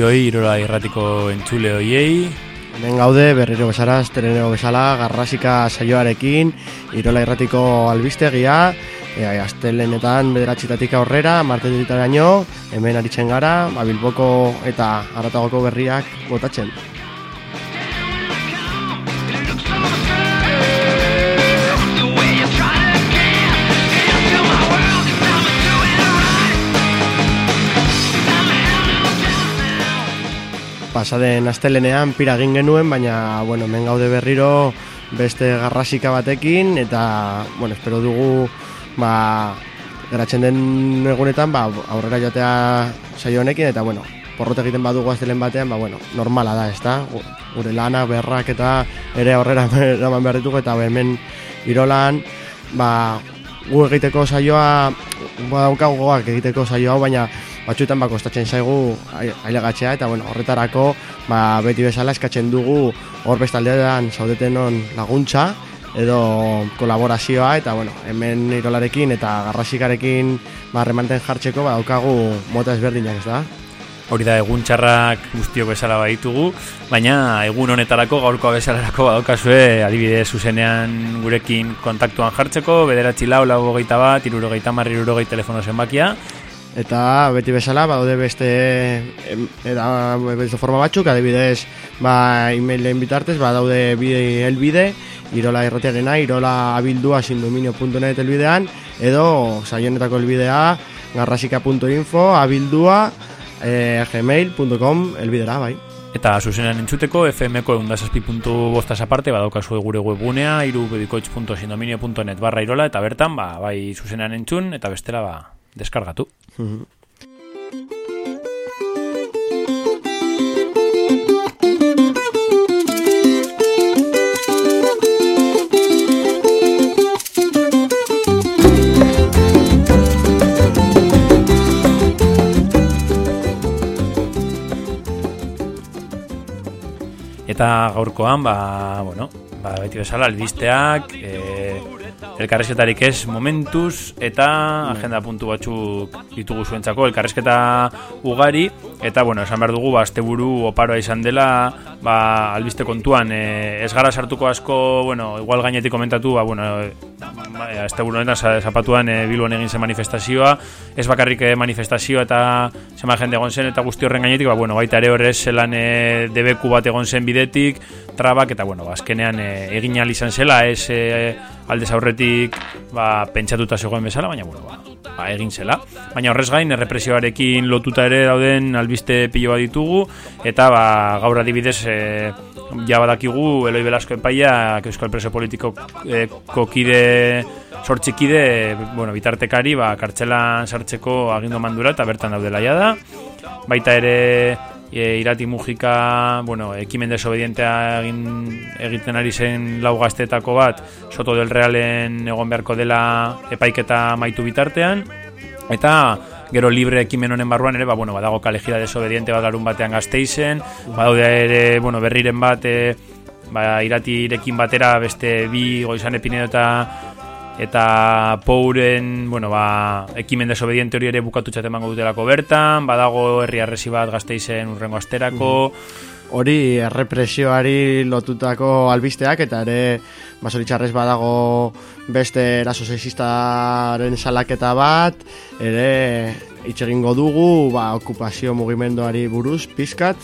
Guztioi, irola irratiko entzule hoiei. Hemen gaude, berriro bezala, estereneo bezala, garrasika saioarekin, irola irratiko albistegia, e, astelenetan bederatxitatik aurrera, marte ditaraino, hemen aritzen gara, abilboko eta aratagoko berriak botatzen. Pasaden astelenean pira egin genuen, baina bueno, hemen gaude berriro beste garrasika batekin eta bueno, espero dugu ba geratzen den egunetan ba, aurrera joatea saio honekin eta bueno, porrot egiten badugu astelen batean, ba bueno, normala da, ezta? Gure lana berrak eta ere aurrera eraman behar ditugu eta hemen Irolan ba gu egiteko saioa ba daukagoak egiteko saio hau baina batzuetan bako estatzen zaigu ailegatzea eta bueno, horretarako ba, beti bezala eskatzen dugu hor bestaldean zaudeten on laguntza edo kolaborazioa eta bueno, hemen irolarekin eta garrasikarekin ba, remanten jartzeko ba, daukagu mota ezberdinak ez da? Hori da egun txarrak guztiok bezala baitugu, baina egun honetarako gaurkoa bezalarako badaukazue adibidez zuzenean gurekin kontaktuan jartzeko, bederatzi lau, lau gogeita bat, irurogeita marri, irurogeita telefono zenbakia, Eta beti bezala, badaude beste eta beste forma batzuk, adibidez, ba, e-mailen bitartez, badaude bide helbide, irola irratiarena, irola abildua sindominio.net elbidean, edo saionetako elbidea, garrasika.info, abildua, e, gmail.com elbidera, bai. Eta zuzenean entzuteko, FMko eundazazpi.bostaz aparte, badaukazu gure webgunea, irubedikoitz.sindominio.net barra irola, eta bertan, ba, bai zuzenean entzun, eta bestela, ba, deskargatu. Eta gaurkoan, ba, bueno, ba, beti bezala, albisteak, e, elkarrezketarik ez momentuz, eta agenda puntu batzuk ditugu zuentzako, elkarrezketa ugari, eta, bueno, esan behar dugu, ba, buru oparoa izan dela, ba, albiste kontuan, e, ez gara sartuko asko, bueno, igual gainetik komentatu, ba, bueno, ba, este buru zapatuan e, biluan egin zen manifestazioa, ez bakarrik e, manifestazioa eta zema jende egon zen, eta guzti horren gainetik, ba, bueno, baita ere horrez zelan e, debeku bat egon zen bidetik, trabak, eta, bueno, ba, azkenean e, egin izan zela, ez e, aldez aurretik ba, pentsatuta zegoen bezala, baina bueno, ba, ba, egin zela. Baina horrez gain, errepresioarekin lotuta ere dauden albiste pilo bat ditugu, eta ba, gaur adibidez e, ja badakigu Eloi Belasko epaia, Euskal Preso Politiko e, kokide sortxikide, bueno, bitartekari, ba, kartzelan sartzeko agindu mandura eta bertan daudela da. Baita ere e, irati mugika, bueno, ekimen desobedientea egin, egiten ari zen lau gaztetako bat, soto del realen egon beharko dela epaiketa maitu bitartean, eta gero libre ekimen honen barruan ere, ba, bueno, badago kalejida desobediente bat larun batean gazteizen, badaude ere, bueno, berriren bat, e, ba, iratirekin batera beste bi goizan epinedo eta eta Pouren, bueno, ba, ekimen desobediente hori ere bukatu txat emango dutelako bertan, badago herri arresi bat gazteizen urrengo asterako, mhm. Hori errepresioari lotutako albisteak eta ere basoritxarrez badago beste eraso sexistaren salaketa bat, ere itxegingo dugu ba, okupazio mugimenduari buruz, pizkat,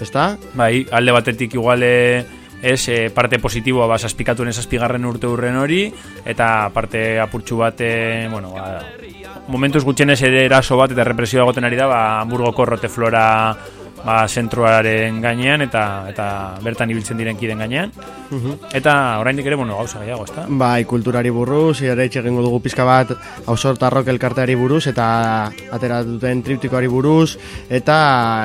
ezta? Bai, alde batetik iguale ez e, parte positiboa ba saspikatu en esazpigarren urte urren hori eta parte apurtxu bat bueno ba, momentuz gutxenez ere eraso bat eta represioa goten ari da ba Hamburgoko rote flora ba, zentroaren gainean eta eta bertan ibiltzen diren kiden gainean. Eta oraindik ere, bueno, gauza gehiago, ezta? Bai, kulturari buruz, ere egingo dugu pizka bat ausortarrok elkarteari buruz eta atera duten triptikoari buruz eta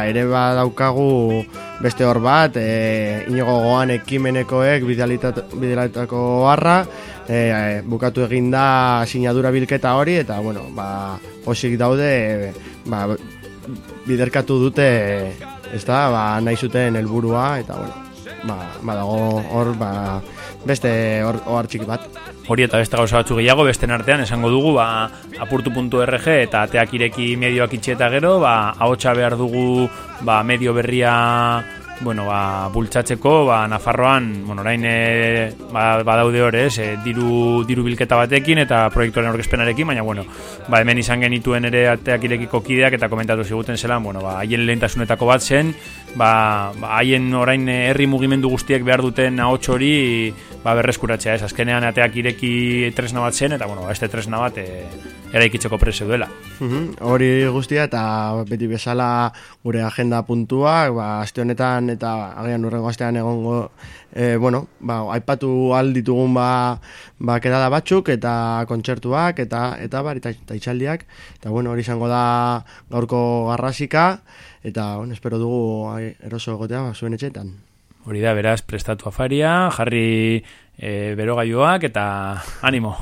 ere badaukagu beste hor bat, e, inigo goan ekimenekoek bidalitako harra, e, bukatu egin da sinadura bilketa hori eta bueno, ba, osik daude ba, biderkatu dute ez da, ba, nahi zuten helburua eta bueno, ba, ba dago hor ba, beste hor, hor txiki bat. Hori eta beste gauza batzu gehiago besten artean esango dugu ba, apurtu.rg eta ateak ireki medioak itxeta gero ba, ahotsa behar dugu ba, medio berria bueno, ba, bultzatzeko, ba, Nafarroan, bueno, orain e, ba, badaude hori, ez, e, diru, diru bilketa batekin eta proiektuaren orkezpenarekin, baina, bueno, ba, hemen izan genituen ere ateak irekiko kideak eta komentatu ziguten zelan, bueno, ba, haien lehentasunetako bat zen, ba, ba, haien orain herri mugimendu guztiek behar duten ahots hori ba, berreskuratzea, ez, azkenean ateak ireki tresna bat zen, eta, bueno, ba, este tresna bat e, eraikitzeko prese duela. Hori guztia eta beti bezala gure agenda puntua, ba, aste honetan eta agian urrengo astean egongo e, bueno, ba, aipatu alditugun ba, ba kedada batzuk eta kontzertuak eta eta bar, eta, eta itxaldiak eta bueno, hori izango da gaurko garrasika eta bueno, espero dugu eroso egotea ba, zuen etxetan. Hori da, beraz, prestatu afaria, jarri e, berogaioak eta animo.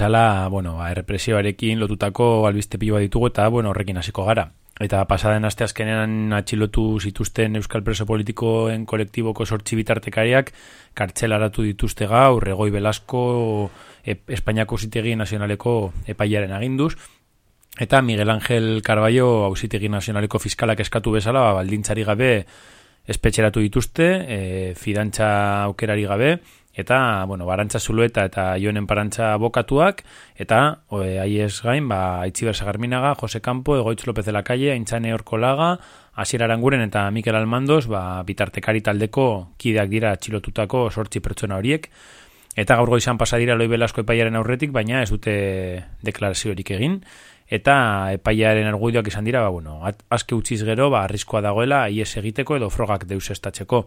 Bezala, bueno, ba, errepresioarekin lotutako albiste pilo bat ditugu eta, bueno, horrekin hasiko gara. Eta pasaden aste azkenean atxilotu zituzten Euskal Preso Politikoen kolektiboko sortzi bitartekariak kartzelaratu dituzte gaur, Regoi Belasko e, Espainiako zitegi nazionaleko epaiaren aginduz, eta Miguel Ángel Carballo hausitegi nazionaleko fiskalak eskatu bezala, ba, baldintzari gabe espetxeratu dituzte, e, fidantza aukerari gabe, eta, bueno, barantza zulueta eta joenen parantza bokatuak, eta, oe, aiez gain, ba, Aitziber Sagarminaga, Jose Campo, Egoitz López de la Calle, Aintzane Orkolaga, Asier Aranguren eta Mikel Almandoz, ba, bitartekari taldeko kideak dira txilotutako sortzi pertsona horiek, eta gaur goizan pasadira loi belasko epaiaren aurretik, baina ez dute deklaraziorik egin, eta epaiaren argudioak izan dira, ba, bueno, azke utziz gero, ba, arriskoa dagoela, ies egiteko edo frogak deus estatzeko.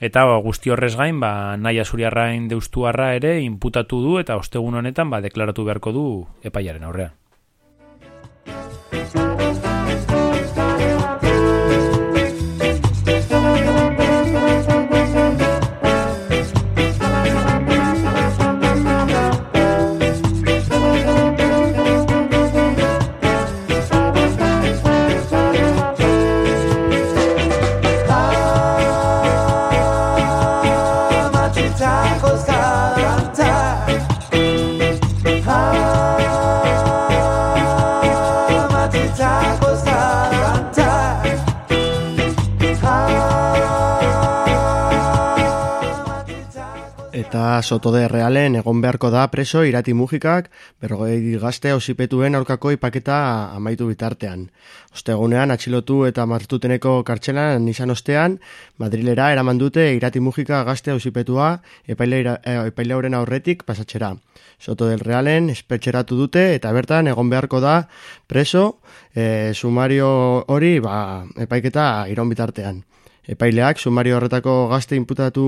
Eta ba, guzti horrez gain, ba, nahi azuriarrain deustuarra ere inputatu du eta ostegun honetan ba, deklaratu beharko du epaiaren aurrean. Eta sotode realen egon beharko da preso irati mugikak berrogei gazte ausipetuen aurkako ipaketa amaitu bitartean. Ostegunean atxilotu eta martuteneko kartxelan izan ostean, Madrilera eraman dute irati mugika gazte ausipetua epaile eh, horren aurretik pasatxera. Soto del Realen espetxeratu dute eta bertan egon beharko da preso e, sumario hori ba, epaiketa iron bitartean. Epaileak sumario horretako gazte inputatu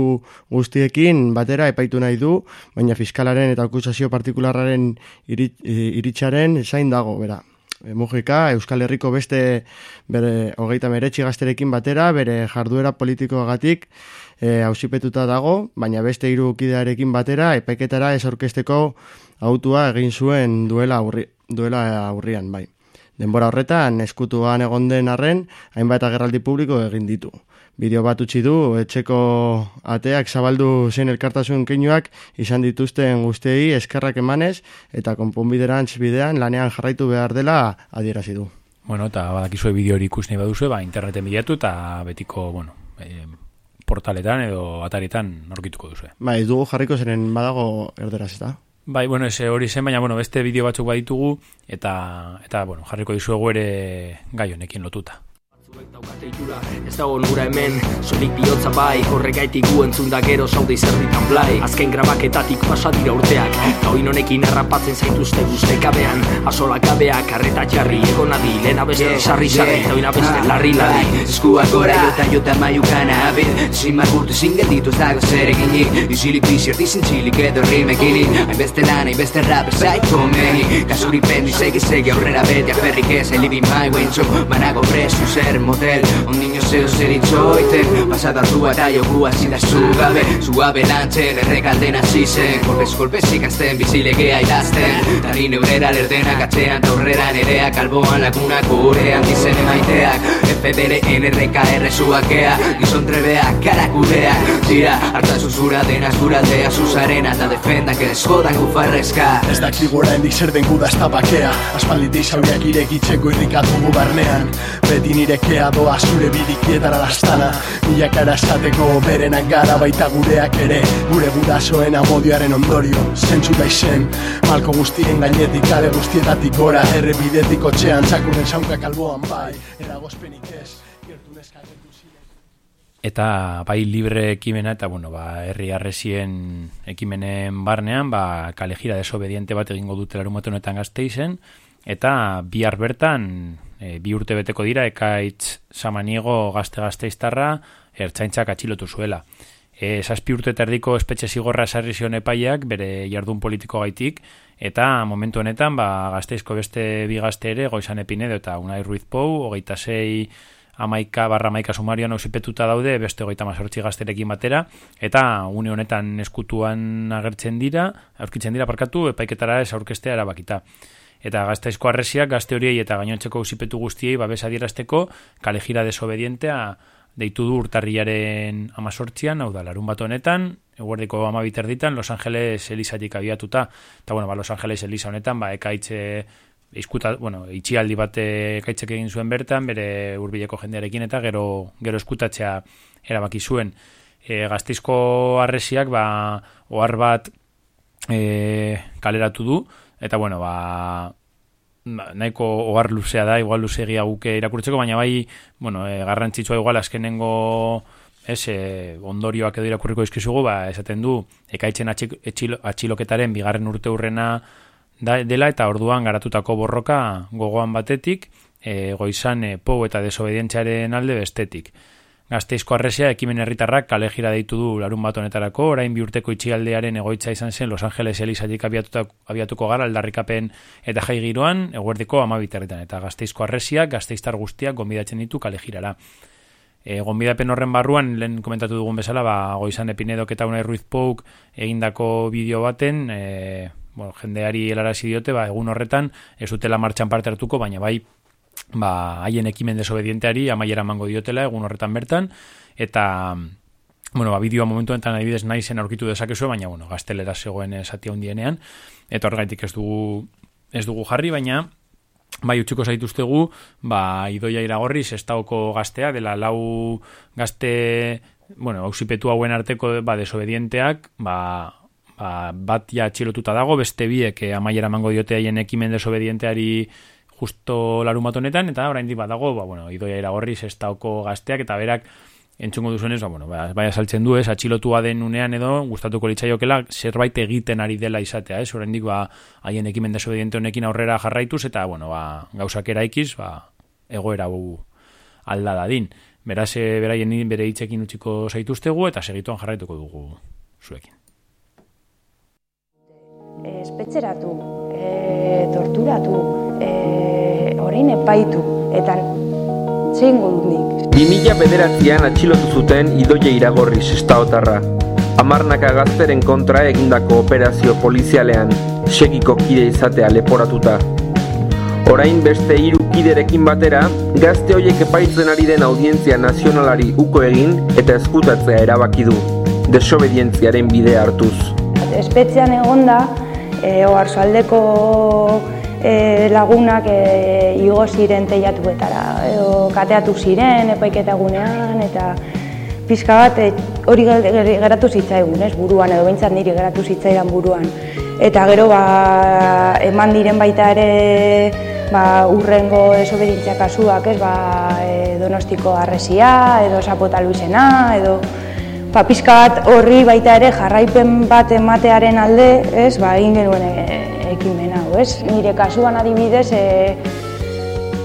guztiekin batera epaitu nahi du, baina fiskalaren eta akusazio partikularraren iritxaren zain dago, bera. E, Mujika, Euskal Herriko beste bere hogeita meretxi gazterekin batera, bere jarduera politikoagatik e, hausipetuta dago, baina beste hiru kidearekin batera, epaiketara ez orkesteko autua egin zuen duela, aurri, duela aurrian, bai. Denbora horretan, eskutuan egon den arren, hainbat agerraldi publiko egin ditu bideo bat utzi du, etxeko ateak zabaldu zen elkartasun keinuak izan dituzten guztei eskerrak emanez eta konponbiderantz bidean lanean jarraitu behar dela adierazi du. Bueno, eta badakizue bideo hori ikusten baduzu, ba, interneten bilatu eta betiko, bueno, e, portaletan edo ataretan norkituko duzu. Ba, ez dugu jarriko zeren badago erderaz, eta? Bai, bueno, ese hori zen, baina, bueno, beste bideo batzuk baditugu eta, eta bueno, jarriko dizuegu ere gai honekin lotuta. Ez dago nura hemen, solik bihotza bai. Horrek gaitik gu entzun da gero saude izerritan blai. Azken grabaketatik pasadira urteak. Gauin honekin errapatzen zaituzte guzte kabean. Asola kabeak, arreta jarri, ego nadi Lena beste, sarri sarri, eta oina beste, larri larri. Eskuak gora, jota jota maiukana abit Zimar burtu zingelditu ez dago zer eginik. Izilik bizert izin txilik edo rimekinik. Hain beste lan, hain beste rap ez zait komeni. Kasuri pendi segi segi aurrera beti aferrik ez I live in my way, manago presu zer motel Un niño zeo zer itxoiten Pasada zua eta jokua zida zugabe Zuabe lantzen errekalden hasi zen Kolpez kolpez ikasten bizilegea idazten Tari neurera lerdenak atzean taurrera nerea Kalboan lagunak gurean dizen emaiteak FBR NRKR zuakea Gizon trebeak karakudea Zira, harta zuzura dena zuraldea Zuzarena eta defendak ez jodan gufarrezka. Ez dakzi gora hendik zer den guda ez tabakea Aspalditik zauriak irekitzeko irrikatu barnean. Beti nirekea doa zure bidikietara lastana Milak esateko berenak gara baita gureak ere. Gure gurasoen amodioaren ondorio Zentzu da izen Malko guztien gainetik kale guztietatik gora Erre bidetik otxean txakuren zaunka kalboan bai. Eragozpenik ez Gertu neska Eta bai libre ekimena eta bueno, ba, herri arresien ekimenen barnean, ba, kalejira desobediente bat egingo dute larumote honetan gazteizen, eta bihar bertan e, bi urte beteko dira ekaitz samaniego gazte gazte iztarra ertzaintzak atxilotu zuela. e, zazpi urte eta erdiko espetxe zigorra sarri zion epaiak bere jardun politiko gaitik, eta momentu honetan, ba, gazteizko beste bi gazte ere, goizan epinedo eta unai ruiz pou, hogeita zei amaika barra amaika sumarioan ausipetuta daude, beste hogeita mazortzi gazterekin batera, eta une honetan eskutuan agertzen dira, aurkitzen dira parkatu, epaiketara ez aurkestea erabakita. Eta gazteizko arresiak, gazte horiei eta gainontzeko ausipetu guztiei, babes adierazteko, kalejira desobedientea, deitu du urtarriaren amazortzian, hau da, larun bat honetan, eguerdiko amabiter ditan, Los Angeles Elisatik abiatuta, eta bueno, ba, Los Angeles Elisa honetan, ba, ekaitze, izkuta, bueno, itxialdi bat ekaitzek egin zuen bertan, bere hurbileko jendearekin, eta gero, gero eskutatzea erabaki zuen. E, gaztizko arresiak, ba, ohar bat e, kaleratu du, eta bueno, ba, Ba, nahiko ohar luzea da, igual luzegia guke irakurtzeko, baina bai, bueno, e, garrantzitsua igual azkenengo ez, e, ondorioak edo irakurriko izkizugu, ba, esaten du, ekaitzen atxiloketaren bigarren urte hurrena dela eta orduan garatutako borroka gogoan batetik, e, goizan e, pou eta desobedientziaren alde bestetik. Gazteizko arresia ekimen herritarrak kale jira deitu du larun bat honetarako, orain bi urteko itxialdearen egoitza izan zen Los Angeles Elisatik abiatuko gara aldarrikapen eta jai giroan, eguerdiko amabiterretan, eta gazteizko arresiak, gazteiztar guztiak gombidatzen ditu kale jirara. E, gombidapen horren barruan, lehen komentatu dugun bezala, ba, goizan epinedok eta unai ruiz pouk egindako bideo baten, e, bueno, jendeari helarazi diote, ba, egun horretan, ez dutela martxan parte hartuko, baina bai ba, haien ekimen desobedienteari amaiera mango diotela egun horretan bertan, eta bueno, ba, bideoa momentu enten adibidez nahi zen aurkitu dezakezu, baina bueno, gaztelera zegoen esatia hundienean, eta horregaitik ez dugu, ez dugu jarri, baina bai utxiko zaituztegu, ba, idoia iragorri zestaoko gaztea, dela lau gazte, bueno, hausipetu hauen arteko ba, desobedienteak, ba, ba, bat ja txilotuta dago, beste biek eh, amaiera mango diote haien ekimen desobedienteari justo larun bat honetan, eta orain di badago, ba, bueno, idoia iragorri zestaoko gazteak, eta berak entzungo duzunez, ba, bueno, ba, baina saltzen du, ez, atxilotua den unean edo, gustatuko litzaiokela, zerbait egiten ari dela izatea, ez, orain dik, ba, haien ekimen desobediente honekin aurrera jarraituz, eta, bueno, ba, gauzak eraikiz, ba, egoera bu alda dadin. Beraz, e, beraien bere hitzekin utziko zaituztegu, eta segituan jarraituko dugu zuekin. Espetzeratu, e, torturatu, e, orain epaitu, eta zein dut nik. 2000 bederatzean atxilotu zuten idoia iragorri sestaotarra. Amarnaka gazteren kontra egindako operazio polizialean, segiko kide izatea leporatuta. Orain beste hiru kiderekin batera, gazte hoiek epaitzen ari den audientzia nazionalari uko egin eta eskutatzea erabaki du, desobedientziaren bidea hartuz. Espetzean egonda, e, oarsoaldeko e, lagunak e, igo ziren teiatuetara, edo kateatu ziren epaiketa egunean, eta pizka bat e, hori geratu zitzaigun, ez, buruan, edo behintzat niri geratu zitzaidan buruan. Eta gero ba, eman diren baita ere ba, urrengo desobedientzia kasuak, ez, ba, e, donostiko arresia, edo sapota luizena, edo ba, pizka bat horri baita ere jarraipen bat ematearen alde, ez, ba, egin genuen e, ekimen hau, ez? Nire kasuan adibidez, e,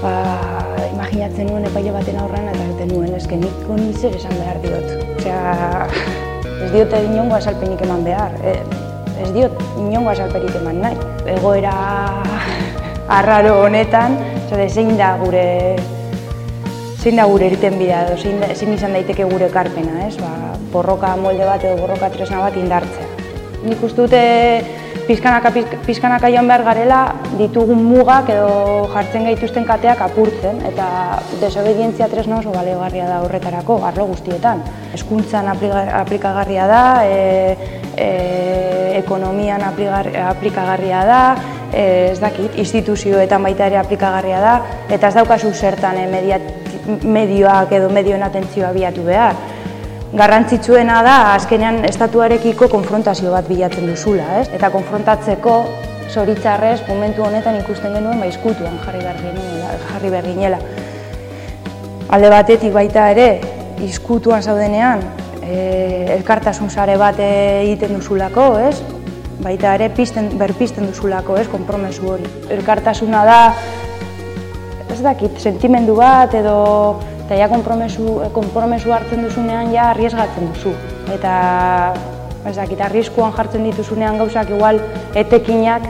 ba, imaginatzen nuen epaile baten aurrean eta egiten nuen, ez nik honi zer esan behar diot. Osea, ez diote inongo asalpenik eman behar, e, ez diot inongo asalperik eman nahi. Egoera arraro honetan, zein da gure zein da gure eriten bidea edo zein, zein izan daiteke gure karpena, ez? Ba, borroka molde bat edo borroka tresna bat indartzea. Nik uste dute pizkanaka, pizkanaka joan behar garela ditugun mugak edo jartzen gaituzten kateak apurtzen eta desobedientzia tresna oso balegarria da horretarako arlo guztietan. Hezkuntzan aplikagarria da, e, e, ekonomian aplikagarria da, e, ez dakit, instituzioetan baita ere aplikagarria da eta ez daukazu zertan e, medioak edo medioen atentzioa biatu behar garrantzitsuena da azkenean estatuarekiko konfrontazio bat bilatzen duzula, ez? Eta konfrontatzeko zoritzarrez momentu honetan ikusten genuen baizkutuan jarri behar jarri behar ginela. Alde batetik baita ere, izkutuan zaudenean, e, elkartasun sare bat egiten duzulako, ez? Baita ere, pisten, berpisten duzulako, ez? Konpromesu hori. Elkartasuna da, ez dakit, sentimendu bat edo Eta ja konpromesu, konpromesu hartzen duzunean ja arriesgatzen duzu. Eta ez dakit, arriskuan jartzen dituzunean gauzak igual etekinak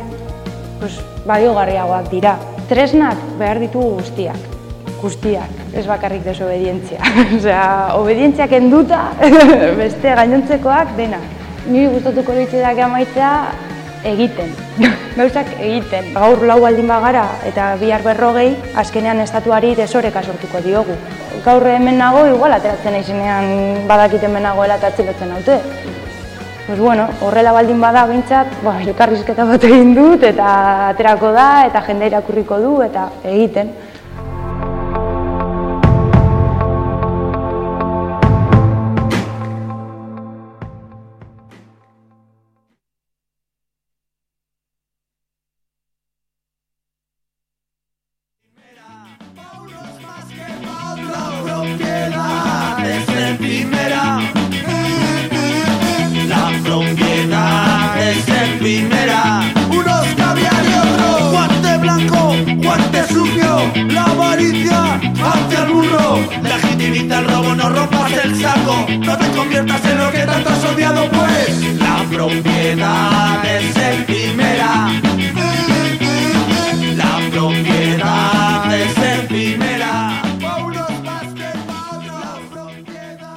pues, baliogarriagoak dira. Tresnak behar ditugu guztiak, guztiak, ez bakarrik desobedientzia. Osea, obedientziak enduta, beste gainontzekoak dena. Niri gustatuko litzeak amaitzea egiten, gauzak egiten. Gaur lau baldin bagara eta bihar berrogei, azkenean estatuari desoreka sortuko diogu. Gaur hemen nago, igual ateratzen aizenean badakit hemen nagoela eta atzilotzen haute. Pues bueno, horrela baldin bada bintzat, ba, elkarrizketa bat egin dut eta aterako da eta jende irakurriko du eta egiten. Legitimita el robo, no rompas el saco. No te conviertas en lo que tanto has odiado, pues. La propiedad es en primera. La propiedad es en primera.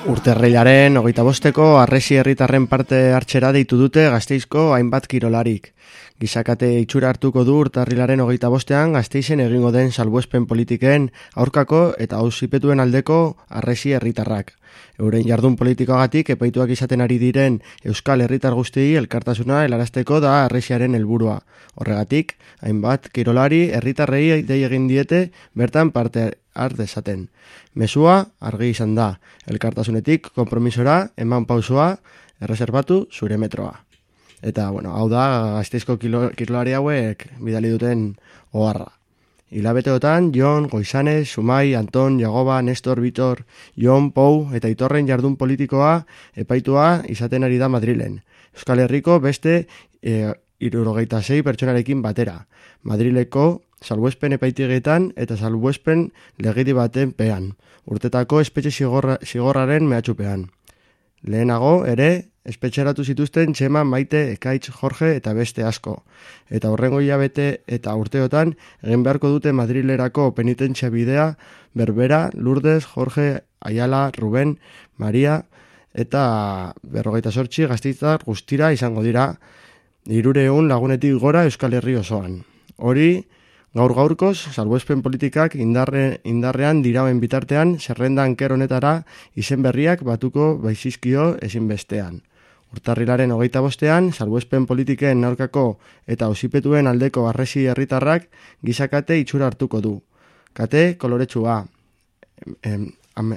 Urterreilaren hogeita bosteko arresi herritarren parte hartxera deitu dute gazteizko hainbat kirolarik. Gizakate itxura hartuko du urtarrilaren hogeita bostean gazteizen egingo den salbuespen politiken aurkako eta hausipetuen aldeko arresi herritarrak. Euren jardun politikoagatik epaituak izaten ari diren Euskal Herritar guztiei elkartasuna helarazteko da arresiaren helburua. Horregatik, hainbat kirolari herritarrei dei egin diete bertan parte har dezaten. Mesua argi izan da, elkartasunetik konpromisora eman pausoa erreserbatu zure metroa. Eta, bueno, hau da, gazteizko kirolari hauek bidali duten oharra. Hilabeteotan, Jon, Goizane, Sumai, Anton, Jagoba, Nestor, Vitor, Jon, Pou eta Itorren jardun politikoa epaitua izaten ari da Madrilen. Euskal Herriko beste e, irurogeita sei pertsonarekin batera. Madrileko salbuespen epaitigetan eta salbuespen legedi baten pean. Urtetako espetxe zigorra, zigorraren mehatxupean. Lehenago ere espetxeratu zituzten Txema, Maite, Ekaitz, Jorge eta beste asko. Eta horrengo hilabete eta urteotan egin beharko dute Madrilerako penitentzia bidea Berbera, Lourdes, Jorge, Ayala, Ruben, Maria eta berrogeita sortxi gaztitzar guztira izango dira irureun lagunetik gora Euskal Herri osoan. Hori, gaur gaurkoz, salbuespen politikak indarre, indarrean dirauen bitartean, zerrendan ker honetara izen berriak batuko baizizkio ezinbestean. Urtarrilaren hogeita bostean, salbuespen politiken aurkako eta osipetuen aldeko arresi herritarrak gizakate itxura hartuko du. Kate koloretsua. Em, am,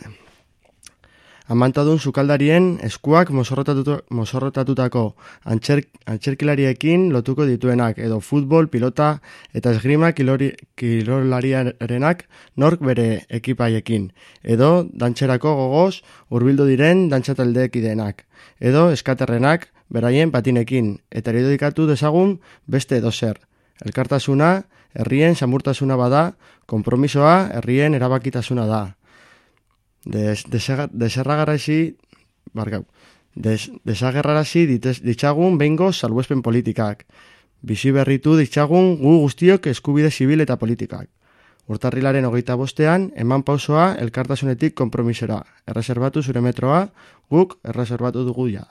amantadun sukaldarien eskuak mozorrotatutako antxer, antxerkilariekin lotuko dituenak, edo futbol, pilota eta esgrima kilori, kilolariarenak nork bere ekipaiekin, edo dantxerako gogoz hurbildu diren dantxataldeekidenak, edo eskaterrenak beraien patinekin, eta eridikatu dezagun beste edo zer. Elkartasuna, herrien samurtasuna bada, konpromisoa herrien erabakitasuna da des, deserragarazi barkau, des, desagerrarazi ditez, ditzagun behingo salbuespen politikak. Bizi berritu ditzagun gu guztiok eskubide zibil eta politikak. Urtarrilaren hogeita bostean, eman pausoa elkartasunetik konpromisera. Erreserbatu zure metroa, guk erreserbatu dugu ja.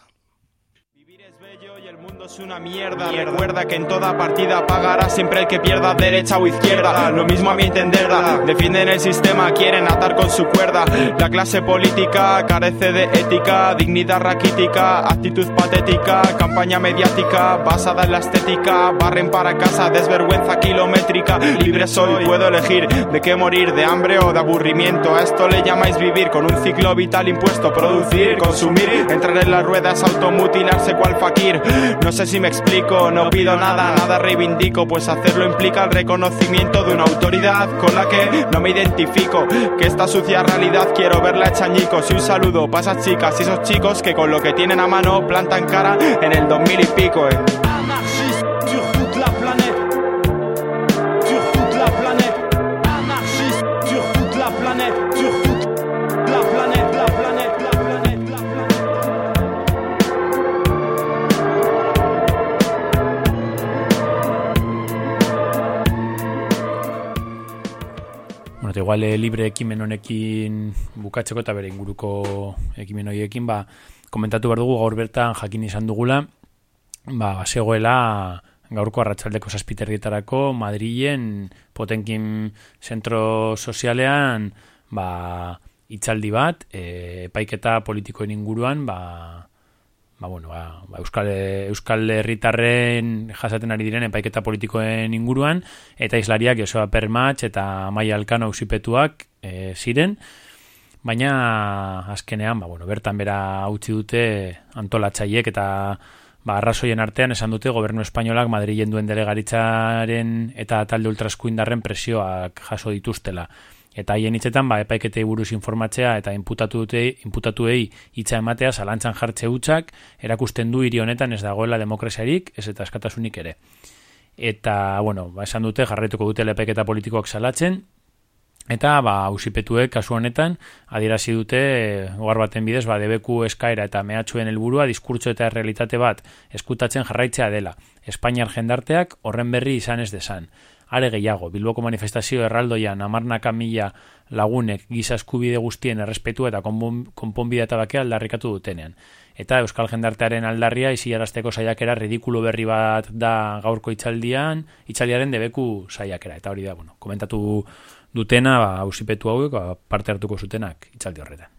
Es una mierda. Recuerda que en toda partida pagará siempre el que pierda derecha o izquierda. Lo mismo a mi entender. Defienden el sistema, quieren atar con su cuerda. La clase política carece de ética, dignidad raquítica, actitud patética, campaña mediática basada en la estética. Barren para casa, desvergüenza kilométrica. Libre soy, puedo elegir de qué morir, de hambre o de aburrimiento. A esto le llamáis vivir con un ciclo vital impuesto. Producir, consumir, entrar en las ruedas, automutilarse cual fakir. No sé si me explico, no pido nada, nada reivindico, pues hacerlo implica el reconocimiento de una autoridad con la que no me identifico. Que esta sucia realidad quiero verla hecha. Y un saludo para esas chicas y esos chicos que con lo que tienen a mano plantan cara en el 2000 y pico. eh. Igual eh, libre ekimen honekin bukatzeko eta bere inguruko ekimen horiekin, ba, komentatu behar dugu gaur bertan jakin izan dugula, ba, zegoela gaurko arratsaldeko zazpiterrietarako Madrilen potenkin zentro sozialean ba, itzaldi bat, e, epaiketa politikoen inguruan, ba, ba, bueno, ba, ba, Euskal, Euskal Herritarren jasaten ari diren epaiketa politikoen inguruan, eta islariak Joseba Permatx eta Maia Alkano ausipetuak e, ziren, baina azkenean, ba, bueno, bertan bera utzi dute antolatzaiek eta ba, arrazoien artean esan dute gobernu espainolak Madrilen duen delegaritzaren eta talde ultraskuindarren presioak jaso dituztela. Eta haien hitzetan, ba, epaiketei buruz informatzea eta inputatu dute, inputatuei hitza ematea zalantzan jartze hutsak erakusten du hiri honetan ez dagoela demokrasiarik, ez eta eskatasunik ere. Eta, bueno, ba, esan dute, jarraituko dute epaiketa politikoak salatzen, Eta, ba, usipetuek kasu honetan, adierazi dute, hogar baten bidez, ba, debeku eskaera eta mehatxuen helburua diskurtso eta realitate bat eskutatzen jarraitzea dela. Espainiar jendarteak horren berri izan ez desan. Are gehiago, Bilboko manifestazio erraldoian amarnaka mila lagunek giza eskubide guztien errespetu eta konponbide eta bakea aldarrikatu dutenean. Eta Euskal Jendartearen aldarria iziarazteko saiakera ridikulo berri bat da gaurko itzaldian, itzaldiaren debeku saiakera. Eta hori da, bueno, komentatu dutena, ba, ausipetu hauek, ba, parte hartuko zutenak itzaldi horretan.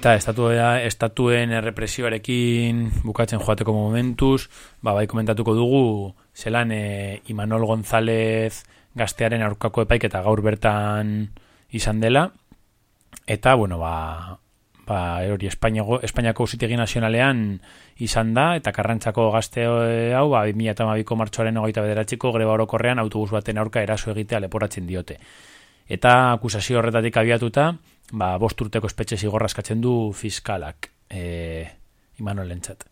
Eta estatua, estatuen errepresioarekin bukatzen joateko momentuz, ba, bai komentatuko dugu, zelan e, Imanol González gaztearen aurkako epaiketa gaur bertan izan dela, eta, bueno, ba, ba hori Espainiako, Espainiako usitegi nazionalean izan da, eta karrantzako gazte hau, ba, 2008ko martxoaren ogeita bederatziko greba orokorrean autobus baten aurka eraso egitea leporatzen diote. Eta akusazio horretatik abiatuta, ba, bost urteko espetxe zigorrazkatzen du fiskalak e, Imanol lentzat.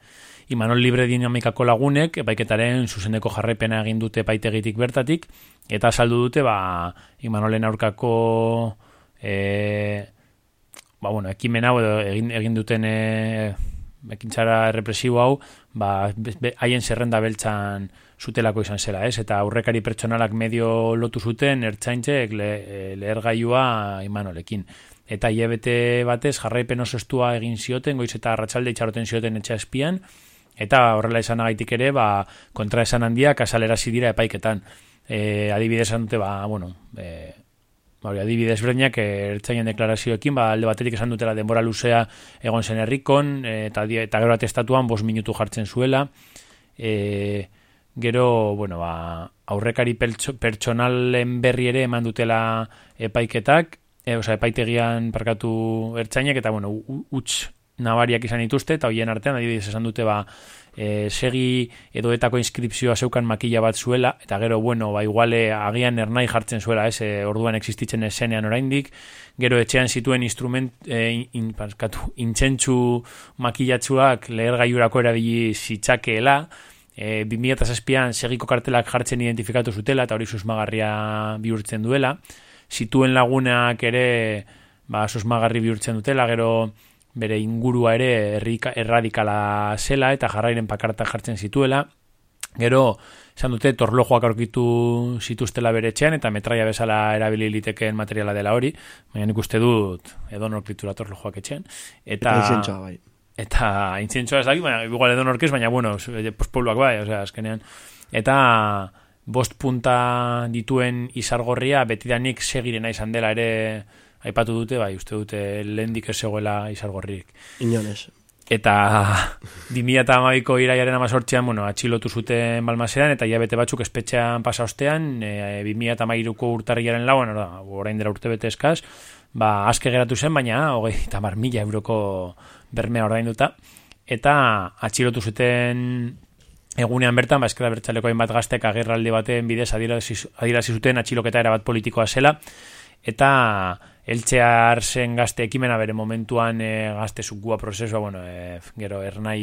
Imanol libre dinamikako lagunek, epaiketaren zuzeneko jarraipena egin dute epaitegitik bertatik, eta saldu dute, ba, Imanolen aurkako e, ba, bueno, ekimen hau egin, egin duten e, ekintzara represibo hau, ba, haien zerrenda beltzan zutelako izan zela, ez? Eta aurrekari pertsonalak medio lotu zuten ertzaintzek le, lehergailua Imanolekin eta hilabete batez jarraipen oso estua egin zioten, goiz eta arratsalde itxaroten zioten etxe espian, eta horrela esan agaitik ere, ba, kontra esan handia, kasalera dira epaiketan. E, adibidez dute, ba, bueno, e, ba, adibidez breinak, ertzainen deklarazioekin, ba, alde batetik esan dutela denbora luzea egon zen herrikon, e, eta, eta gero atestatuan bos minutu jartzen zuela, e, gero, bueno, ba, aurrekari pertsonalen berri ere eman dutela epaiketak, e, oza, epaitegian parkatu ertzainek, eta, bueno, utz nabariak izan dituzte, eta hoien artean, adibidez esan dute, ba, e, segi edoetako inskripzioa zeukan makila bat zuela, eta gero, bueno, ba, iguale agian ernai jartzen zuela, ez, orduan existitzen esenean oraindik, gero etxean zituen instrument, e, in, parkatu, intzentzu makilatzuak leher erabili zitzakeela, e, 2008an segiko kartelak jartzen identifikatu zutela, eta hori susmagarria bihurtzen duela, zituen lagunak ere ba, susmagarri bihurtzen dutela, gero bere ingurua ere errika, erradikala zela eta jarrairen pakarta jartzen zituela. Gero, esan dute, torlojoak aurkitu zituztela bere etxean eta metraia bezala erabili litekeen materiala dela hori. Baina nik uste dut, edo norkitura torlojoak etxean. Eta... Eta bai. Eta intzentsoa ez daki, baina igual edo norkez, baina bueno, pospoluak bai, osea, azkenean. Eta bost punta dituen izargorria betidanik segirena izan dela ere aipatu dute, bai, uste dute lehendik ez zegoela izargorrik. Inones. Eta dimila eta amabiko iraiaren amazortzean, bueno, atxilotu zuten balmasean, eta bete batzuk espetxean pasa ostean, e, bimila eta amairuko urtarriaren lauan, orain dela urte bete eskaz, ba, aske geratu zen, baina, hogei, eta mar mila euroko bermea ordain duta, eta atxilotu zuten egunean bertan, ba, eskera bertxaleko hainbat gaztek agerraldi baten bidez adirazi zuten atxiloketa erabat politikoa zela, eta eltxear zen gazte ekimena bere momentuan e, gazte zukua prozesua, bueno, e, gero ernai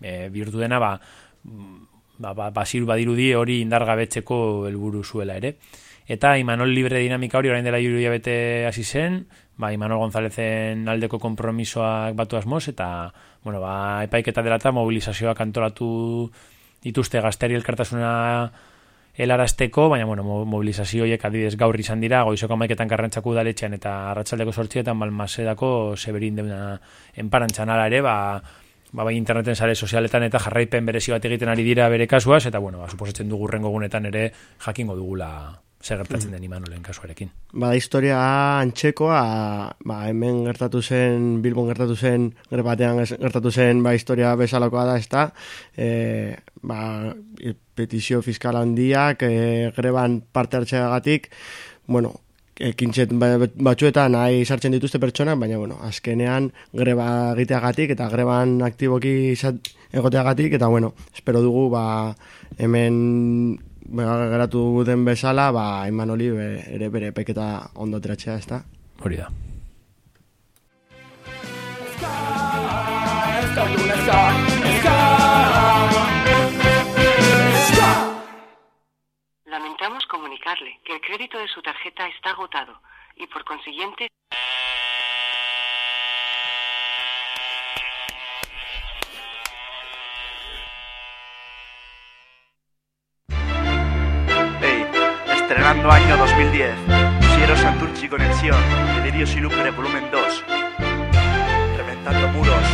e, bihurtu dena, ba, ba, ba, basiru badirudi hori indargabetzeko helburu zuela ere. Eta Imanol Libre Dinamika hori orain dela juru bete hasi zen, ba, Imanol Gonzalezen aldeko kompromisoak batu asmoz, eta bueno, ba, epaiketa dela eta mobilizazioak antolatu dituzte gazteri elkartasuna helarazteko, baina bueno, mobilizazioiek adidez gaur izan dira, goizoko maiketan karrantzako udaletxean eta arratsaldeko sortzietan balmazedako seberin deuna enparantzan ala ere, ba, ba, bai interneten sare sozialetan eta jarraipen berezi bat egiten ari dira bere kasuaz, eta bueno, ba, suposatzen dugu rengo gunetan ere jakingo dugula zer gertatzen mm. den imanolen kasuarekin. Ba, historia antxekoa, ba, hemen gertatu zen, Bilbon gertatu zen, batean gertatu zen, ba, historia bezalakoa da, ez da, e, ba, petizio fiskal handiak, e, greban parte hartzeagatik, bueno, ekintxet ba, batzuetan nahi sartzen dituzte pertsonak, baina bueno, azkenean greba egiteagatik eta greban aktiboki egoteagatik, eta bueno, espero dugu ba, hemen geratu den bezala, ba, Imanoli ere bere peketa ondo teratzea, ez da? Hori da. Lamentamos comunicarle que el crédito de su tarjeta está agotado y por consiguiente... estrenando año 2010. Siero Santurchi Conexión, Delirio Silumbre Volumen 2. Reventando muros.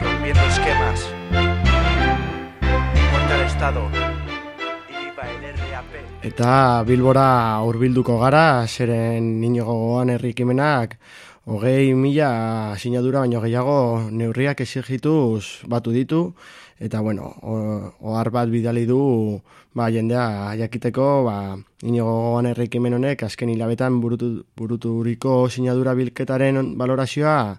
Rompiendo esquemas. Muerte al Estado. Eta Bilbora hurbilduko gara, zeren niño gogoan herrikimenak hogei mila sinadura baino gehiago neurriak exigituz batu ditu, eta bueno, ohar bat bidali du ba, jendea jakiteko ba, inigo gogoan erreikimen honek azken hilabetan burutu, buruturiko sinadura bilketaren valorazioa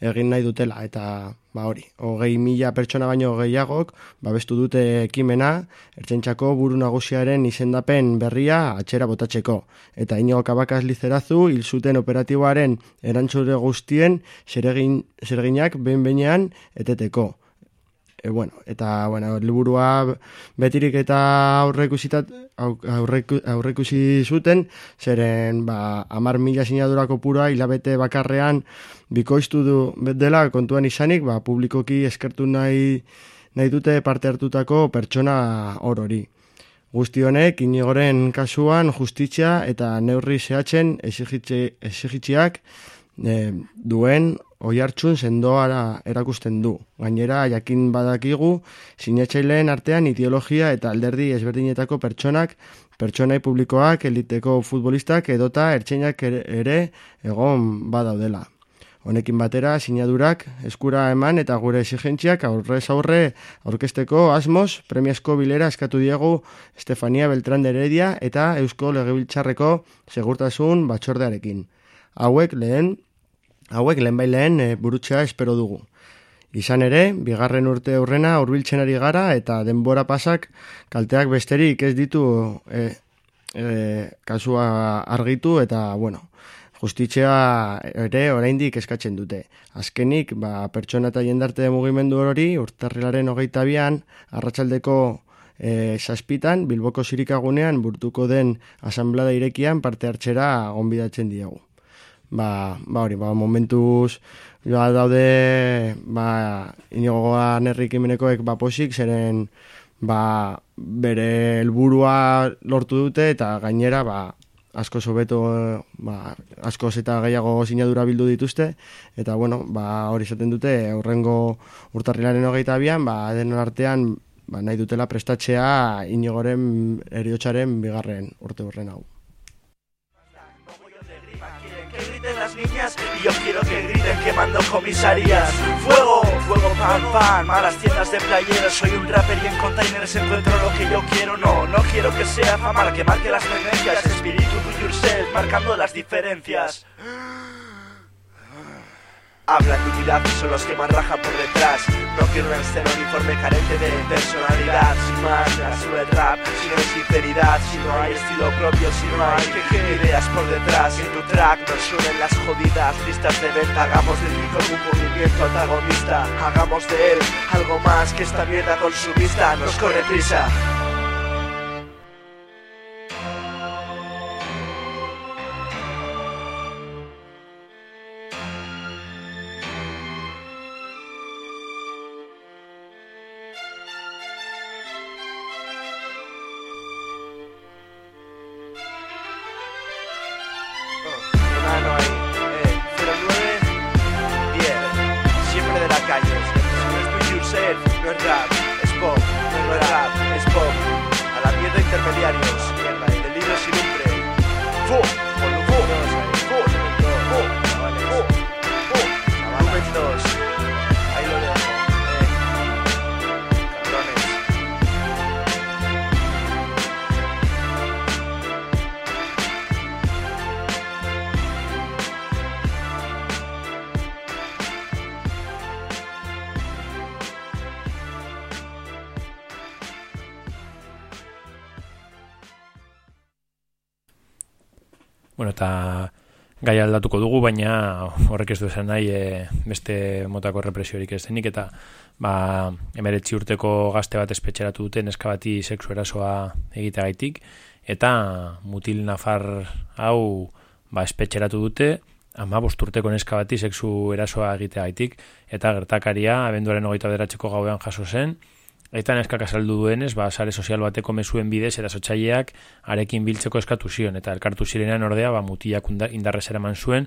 egin nahi dutela. Eta ba hori, hogei mila pertsona baino gehiagok babestu dute ekimena ertzentsako buru nagusiaren izendapen berria atxera botatzeko. Eta inigo kabakaz lizerazu hil zuten operatiboaren erantzure guztien zeregin, zereginak behin behinean eteteko e, bueno, eta bueno, liburua betirik eta aurrekusitat aurrekusi zuten, zeren ba 10.000 sinadurako pura hilabete bakarrean bikoiztu du dela kontuan izanik, ba publikoki eskertu nahi nahi dute parte hartutako pertsona orori. Guzti honek, inigoren kasuan justitza eta neurri zehatzen esigitziak e, duen oi hartxun sendoara erakusten du. Gainera, jakin badakigu, sinetzaileen artean ideologia eta alderdi ezberdinetako pertsonak, pertsonai publikoak, eliteko futbolistak edota ertseinak ere egon badaudela. Honekin batera, sinadurak eskura eman eta gure exigentziak aurrez aurre aurkesteko asmoz premiazko bilera eskatu diegu Estefania Beltrán de Heredia eta Eusko Legebiltzarreko segurtasun batxordearekin. Hauek lehen hauek lehen lehen e, burutzea espero dugu. Izan ere, bigarren urte aurrena hurbiltzen ari gara eta denbora pasak kalteak besterik ez ditu e, e, kasua argitu eta, bueno, justitzea ere oraindik eskatzen dute. Azkenik, ba, pertsona eta jendarte mugimendu hori urtarrilaren hogeita bian, arratsaldeko e, saspitan, bilboko zirikagunean burtuko den asamblada irekian parte hartzera gonbidatzen diagu ba, ba hori, ba, momentuz joa daude ba, inigoa nerrik imenekoek ba, posik, zeren ba, bere helburua lortu dute eta gainera ba, asko sobeto ba, asko eta gehiago sinadura bildu dituzte eta bueno, ba, hori zaten dute aurrengo urtarrilaren hogeita abian ba, denon artean ba, nahi dutela prestatzea inigoren eriotsaren bigarren urte horren hau y yo quiero que griten quemando comisarías. Fuego, fuego, pan, pan, malas tiendas de playeros. Soy un rapper y en containers encuentro lo que yo quiero. No, no quiero que sea fama que marque las tendencias. Espíritu do yourself, marcando las diferencias. Unidad y son los que más rajan por detrás. No quiero una uniforme carente de personalidad. Sin más, la sube rap, si no hay sinceridad, si no hay estilo propio, si no hay ideas por detrás. En tu track nos suenen las jodidas listas de venta. Hagamos del rico un movimiento antagonista. Hagamos de él algo más que esta mierda consumista. Nos corre prisa. Gai aldatuko dugu, baina horrek ez du esan nahi e, beste motako represiorik ez denik, eta ba, emeretzi urteko gazte bat espetxeratu dute neska bati sexu erasoa egiteagaitik, eta mutil nafar hau ba, espetxeratu dute, ama urteko neska bati sexu erasoa egiteagaitik, eta gertakaria abenduaren hogeita bederatxeko gauean jaso zen, Eta neskak azaldu duenez, ba, sare sozial bateko mezuen bidez, erasotzaileak arekin biltzeko eskatu zion, eta elkartu zirenean ordea, ba, mutiak unda- indarrez eraman zuen,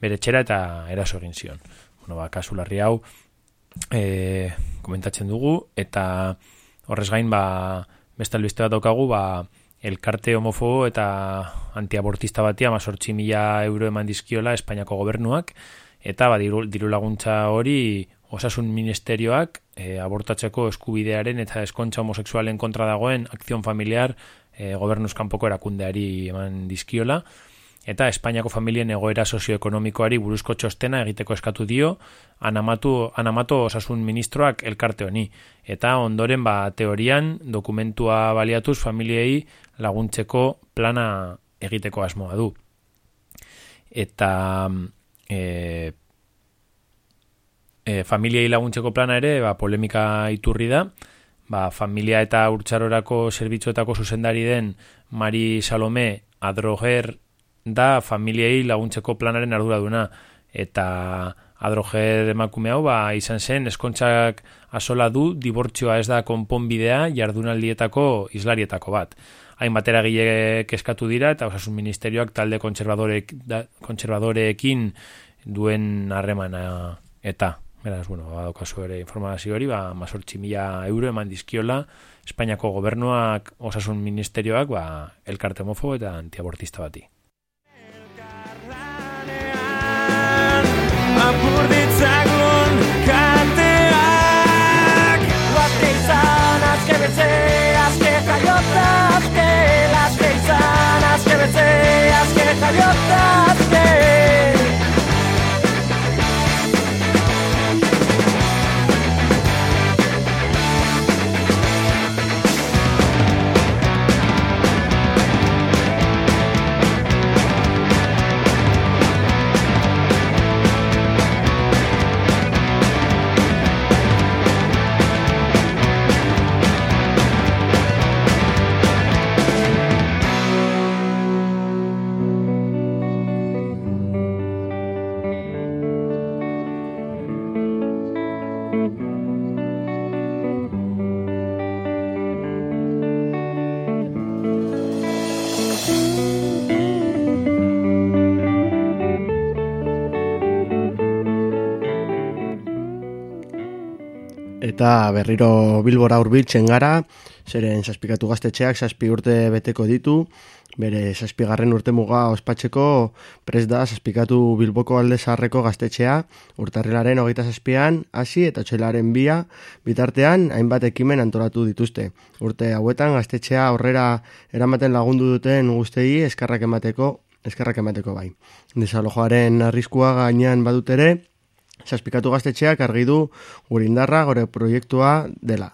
bere txera eta eraso egin zion. Bueno, ba, kasu larri hau, e, komentatzen dugu, eta horrez gain, ba, beste albiste bat daukagu, ba, elkarte homofobo eta antiabortista batia, mazortzi mila euro eman dizkiola Espainiako gobernuak, eta ba, diru, diru laguntza hori osasun ministerioak e, abortatzeko eskubidearen eta eskontza homosexualen kontra dagoen akzion familiar e, gobernuz kanpoko erakundeari eman dizkiola eta Espainiako familien egoera sozioekonomikoari buruzko txostena egiteko eskatu dio anamatu, anamato osasun ministroak elkarte honi. Eta ondoren ba teorian dokumentua baliatuz familiei laguntzeko plana egiteko asmoa du. Eta e, e, familiei laguntzeko plana ere ba, polemika iturri da, ba, familia eta urtsarorako zerbitzuetako zuzendari den Mari Salome Adroger da familiei laguntzeko planaren arduraduna eta Adroger emakume hau ba, izan zen eskontzak asola du dibortzioa ez da konponbidea jardunaldietako islarietako bat. Hainbat eragilek eskatu dira eta osasun ministerioak talde kontserbadorek, da, kontserbadoreekin duen harremana eta Beraz, bueno, badaukazu ere informazio hori, ba, mazortzi mila euro eman dizkiola, Espainiako gobernuak osasun ministerioak, ba, elkarte homofo eta antiabortista bati. Apur ditzagun kateak Guazke izan azke betze, azke Eta berriro Bilbora hurbiltzen gara, zeren zazpikatu gaztetxeak zazpi urte beteko ditu, bere zazpigarren urte muga ospatzeko prest da zazpikatu Bilboko alde zaharreko gaztetxea, urtarrilaren hogeita zazpian, hasi eta txelaren bia, bitartean hainbat ekimen antolatu dituzte. Urte hauetan gaztetxea aurrera eramaten lagundu duten guztei eskarrak emateko eskerrak emateko bai. Desalojoaren arriskua gainean badut ere, Zazpikatu gaztetxeak argi du gure indarra gore proiektua dela.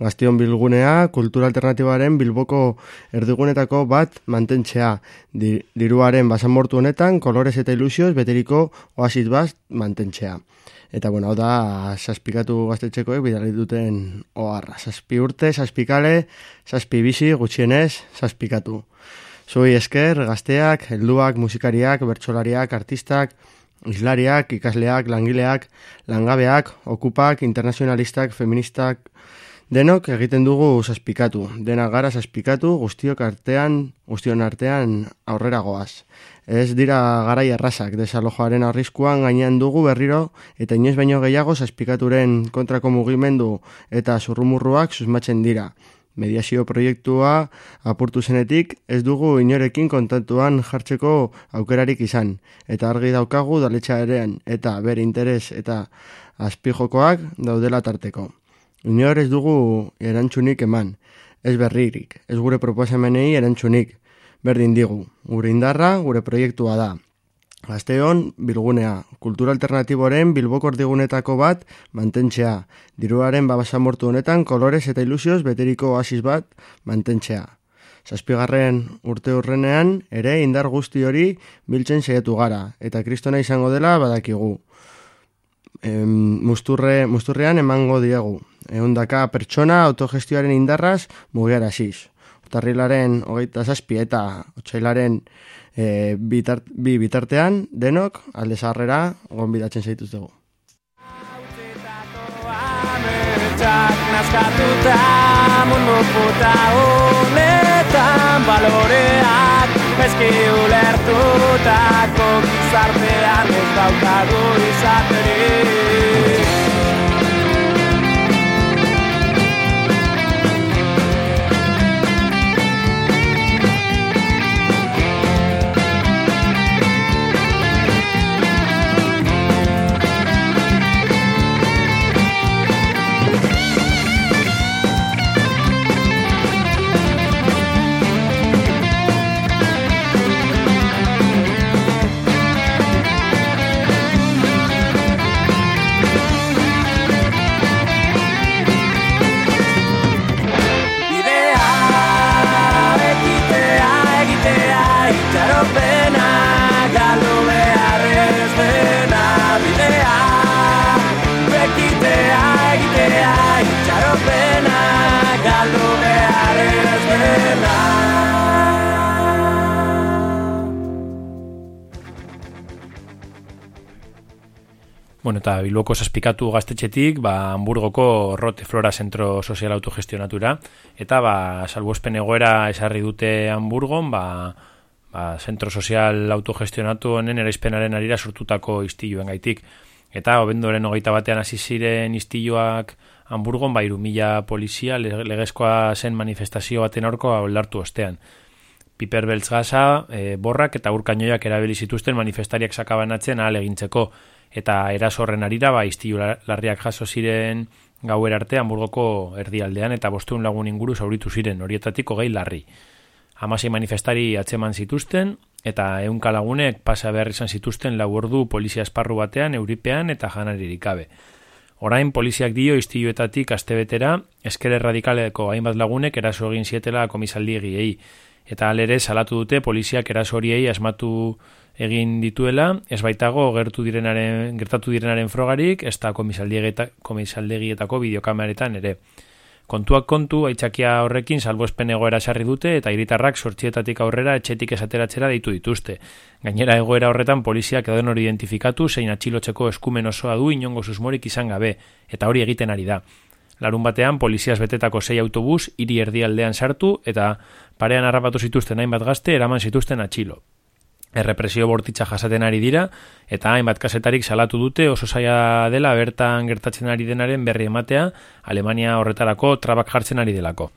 Gaztion bilgunea, kultura alternatibaren bilboko erdigunetako bat mantentzea. Di- Diruaren basamortu honetan, kolores eta ilusioz beteriko oasis bat mantentzea. Eta bueno, hau da, zazpikatu gaztetxekoek bidali duten oharra. Zazpi urte, zazpikale, zazpi bizi, gutxienez, zazpikatu. Zui esker, gazteak, helduak, musikariak, bertsolariak, artistak, islariak, ikasleak, langileak, langabeak, okupak, internazionalistak, feministak, denok egiten dugu zazpikatu. Denak gara zazpikatu, guztiok artean, guztion artean aurrera goaz. Ez dira garai errazak, desalojoaren arriskuan gainean dugu berriro, eta inoiz baino gehiago zazpikaturen kontrako mugimendu eta zurrumurruak susmatzen dira. Mediazio proiektua apurtu zenetik ez dugu inorekin kontaktuan jartzeko aukerarik izan. Eta argi daukagu daletxarean eta bere interes eta azpijokoak daudela tarteko. Inor ez dugu erantzunik eman, ez berririk, ez gure proposamenei erantzunik. Berdin digu, gure indarra, gure proiektua da. Gazteon, bilgunea, kultura alternatiboren bilboko erdigunetako bat mantentzea. Diruaren babasamortu honetan kolores eta ilusioz beteriko oasis bat mantentzea. Zazpigarren urte hurrenean ere indar guzti hori biltzen saiatu gara, eta kristona izango dela badakigu. Em, musturre, musturrean emango diegu. Eundaka pertsona autogestioaren indarraz mugiaraziz. Urtarrilaren hogeita zazpi eta otxailaren e, bitart, bi bitartean denok alde zaharrera gonbidatzen zaituz dugu. Nazkatuta mundu puta honetan baloreak Ezki ulertutako gizartean ez daukagu izaterik Bueno, eta Bilboko zazpikatu gaztetxetik, ba, Hamburgoko Rote Flora Zentro Sozial Autogestionatura, eta ba, salbuespen egoera esarri dute Hamburgon, ba, ba, Zentro Sozial Autogestionatu honen eraizpenaren arira sortutako istiluen gaitik. Eta obendoren hogeita batean hasi ziren istiluak Hamburgon, ba, irumila polizia le- legezkoa zen manifestazio baten aurko oldartu ostean. Piper beltz gaza, e, borrak eta urkainoiak erabili zituzten manifestariak sakabanatzen ahal egintzeko eta eraso horren arira ba istilu la- larriak jaso ziren gauer arte Hamburgoko erdialdean eta bosteun lagun inguru zauritu ziren horietatik hogei larri. Hamasei manifestari atzeman zituzten eta ehunka lagunek pasa behar izan zituzten lau ordu polizia esparru batean euripean eta janaririk gabe. Orain poliziak dio istiluetatik astebetera eskere radikaleko hainbat lagunek eraso egin zietela komisaldiegiei eta alere salatu dute poliziak eraso horiei asmatu egin dituela, ez baitago gertu direnaren, gertatu direnaren frogarik, ez da komisaldegieta- komisaldegietako bideokameretan ere. Kontuak kontu, aitzakia horrekin salbuespen egoera sarri dute eta hiritarrak sortzietatik aurrera etxetik esateratzera deitu dituzte. Gainera egoera horretan poliziak edoen hori identifikatu zein atxilotzeko eskumen osoa du inongo susmorik izan gabe, eta hori egiten ari da. Larun batean, poliziaz betetako sei autobus hiri erdialdean sartu eta parean harrapatu zituzten hainbat gazte eraman zituzten atxilo. Errepresio bortitza jasaten ari dira eta hainbat kasetarik salatu dute oso zaila dela bertan gertatzen ari denaren berri ematea Alemania horretarako trabak jartzen ari delako.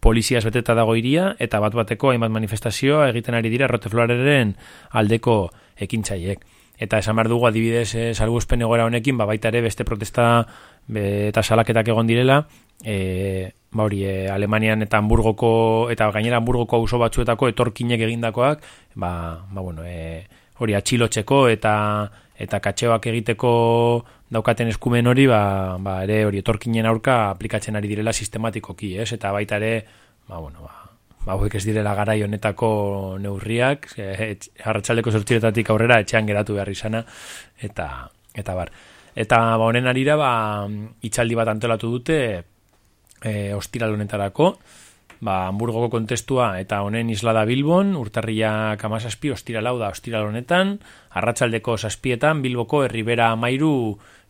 Poliziaz beteta dago iria eta bat bateko hainbat manifestazioa egiten ari dira Rotefloreren aldeko ekintzaiek. Eta esan behar dugu adibidez e, salguzpen egoera honekin, ba, baita ere beste protesta be, eta salaketak egon direla, e, ba hori, e, Alemanian eta Hamburgoko, eta gainera Hamburgoko auzo batzuetako etorkinek egindakoak, ba, ba bueno, e, hori atxilotzeko eta eta katxeoak egiteko daukaten eskumen hori ba, ba ere hori etorkinen aurka aplikatzen ari direla sistematikoki, ez? Eta baita ere, ba bueno, ba ba hauek ez direla garai honetako neurriak, arratsaldeko sortziretatik aurrera etxean geratu behar izana eta eta bar. Eta ba honen arira ba itzaldi bat antolatu dute e, ostiral honetarako, ba, Hamburgoko kontestua eta honen isla da Bilbon, urtarriak amazazpi, ostiral hau da ostiral honetan, arratsaldeko zazpietan Bilboko herribera amairu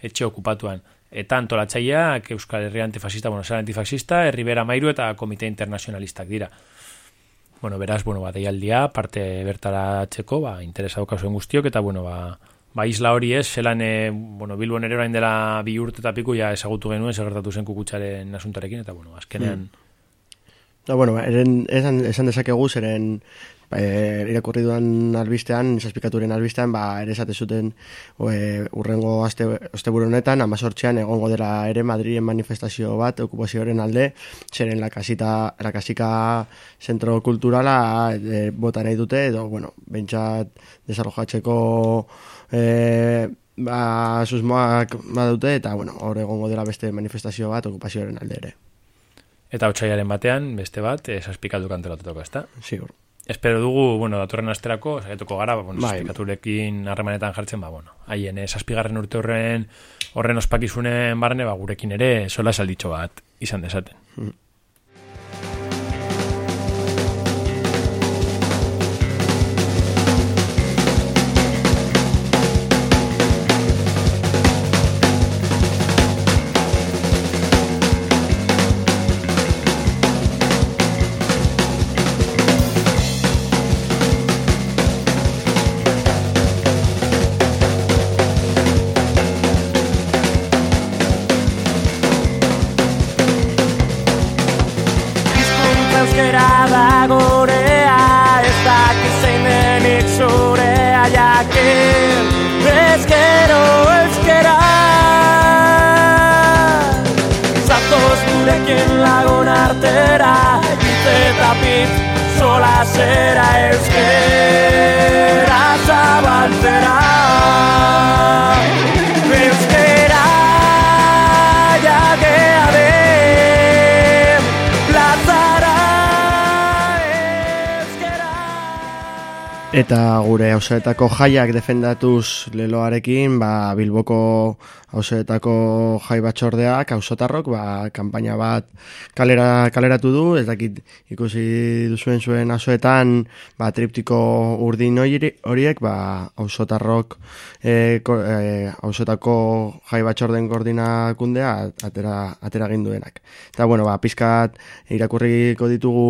etxe okupatuan. Eta antolatzaileak Euskal Herria Antifasista, bueno, Sara Antifasista, Herribera Mairu eta Komite Internacionalistak dira. Bueno, beraz, bueno, ba, deialdia, parte bertara txeko, ba, interesa guztiok, eta, bueno, ba, ba, isla hori ez, zelan, e, bueno, Bilbon ere orain dela bi urte eta piku, ja ezagutu genuen, segertatu zen kukutsaren asuntarekin, eta, bueno, azkenean... Mm. Da, bueno, eren, esan, esan dezakegu, zeren e, irakurri duan albistean, zazpikaturen albistean, ba, ere esate zuten e, urrengo aste, osteburu honetan, amazortzean egongo dela ere Madriden manifestazio bat, okupazioaren alde, zeren lakasita, lakasika zentro kulturala e, bota nahi dute, edo, bueno, bentsat desarrojatzeko e, ba, susmoak badute, eta, bueno, hor egongo dela beste manifestazio bat, okupazioaren alde ere. Eta hotxaiaren batean, beste bat, esazpikatu kantelatutako, ez da? Sigur. Espero dugu, bueno, datorren asterako, saietuko gara, ba, bueno, bai. harremanetan jartzen, ba, bueno, haien, esazpigarren urte horren, horren ospakizunen barne, ba, gurekin ere, sola salditxo bat, izan desaten. Mm. Eta gure hausetako jaiak defendatuz leloarekin, ba, Bilboko hausetako jai batxordeak, hausotarrok, ba, kanpaina bat kalera, kaleratu du, ez dakit ikusi duzuen zuen hausoetan, ba, triptiko urdin horiek, ba, hausotarrok e, hausetako jai batxorden koordinakundea atera, atera ginduenak. Eta, bueno, ba, pizkat irakurriko ditugu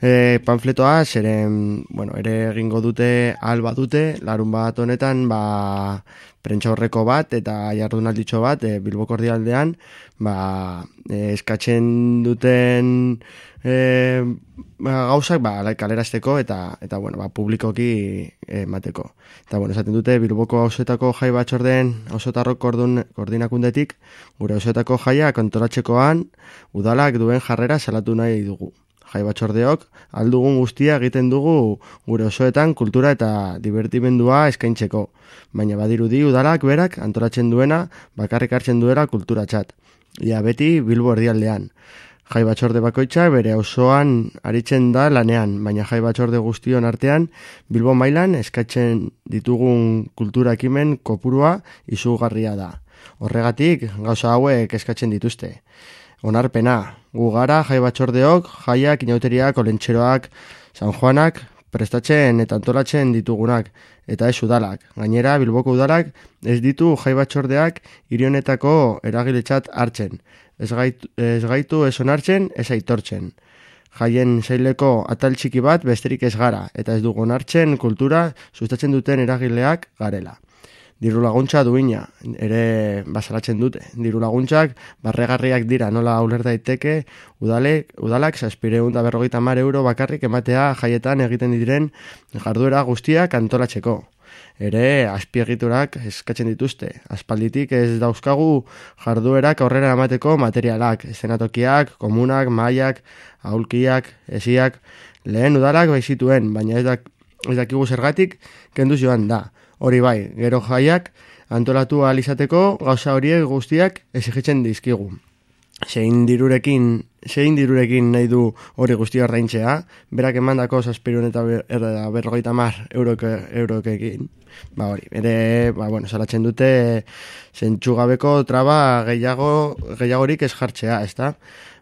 e, panfletoa, zeren, bueno, ere egingo dute, alba dute, larun bat honetan, ba, prentsa horreko bat, eta jardunalditxo bat, e, Bilbo Kordialdean, ba, e, eskatzen duten e, ba, gauzak, ba, kalerazteko, eta, eta, bueno, ba, publikoki emateko. Eta, bueno, esaten dute, Bilboko hausetako jai batxorden, hausotarrok koordinakundetik, gure hausetako jaia kontoratzekoan, udalak duen jarrera salatu nahi dugu jai batxordeok, aldugun guztia egiten dugu gure osoetan kultura eta divertimendua eskaintzeko. Baina badirudi udalak berak antolatzen duena bakarrik hartzen duera kultura txat. Ia beti bilbo erdialdean. Jai batxorde bakoitza bere osoan aritzen da lanean, baina jai batxorde guztion artean bilbo mailan eskatzen ditugun kultura ekimen kopurua izugarria da. Horregatik gauza hauek eskatzen dituzte onarpena. Gu gara, jai batxordeok, jaiak, inauteriak, olentxeroak, San Juanak, prestatzen eta antolatzen ditugunak, eta ez udalak. Gainera, Bilboko udalak ez ditu jai batxordeak irionetako eragiletxat hartzen. Ez gaitu, ez gaitu ez onartzen, ez aitortzen. Jaien zaileko atal txiki bat besterik ez gara, eta ez dugu onartzen kultura sustatzen duten eragileak garela diru laguntza duina, ere basalatzen dute. Diru laguntzak barregarriak dira, nola uler daiteke, udalek, udalak saspireun da berrogeita mar euro bakarrik ematea jaietan egiten diren jarduera guztiak antolatzeko. Ere, azpiegiturak eskatzen dituzte. Aspalditik ez dauzkagu jarduerak aurrera emateko materialak, estenatokiak, komunak, maiak, aulkiak, esiak, lehen udalak baizituen, baina ez, da, ez dakigu zergatik, kenduz joan da. Hori bai, gero jaiak antolatu ahal izateko gauza horiek guztiak exigitzen dizkigu. Zein dirurekin, zein dirurekin nahi du hori guztia ordaintzea, berak emandako zazpirun eta ber, er, berrogeita mar euroke, eurokekin. Ba hori, ere, ba, bueno, salatzen dute zentsugabeko traba gehiago, gehiagorik ez jartzea, ez da?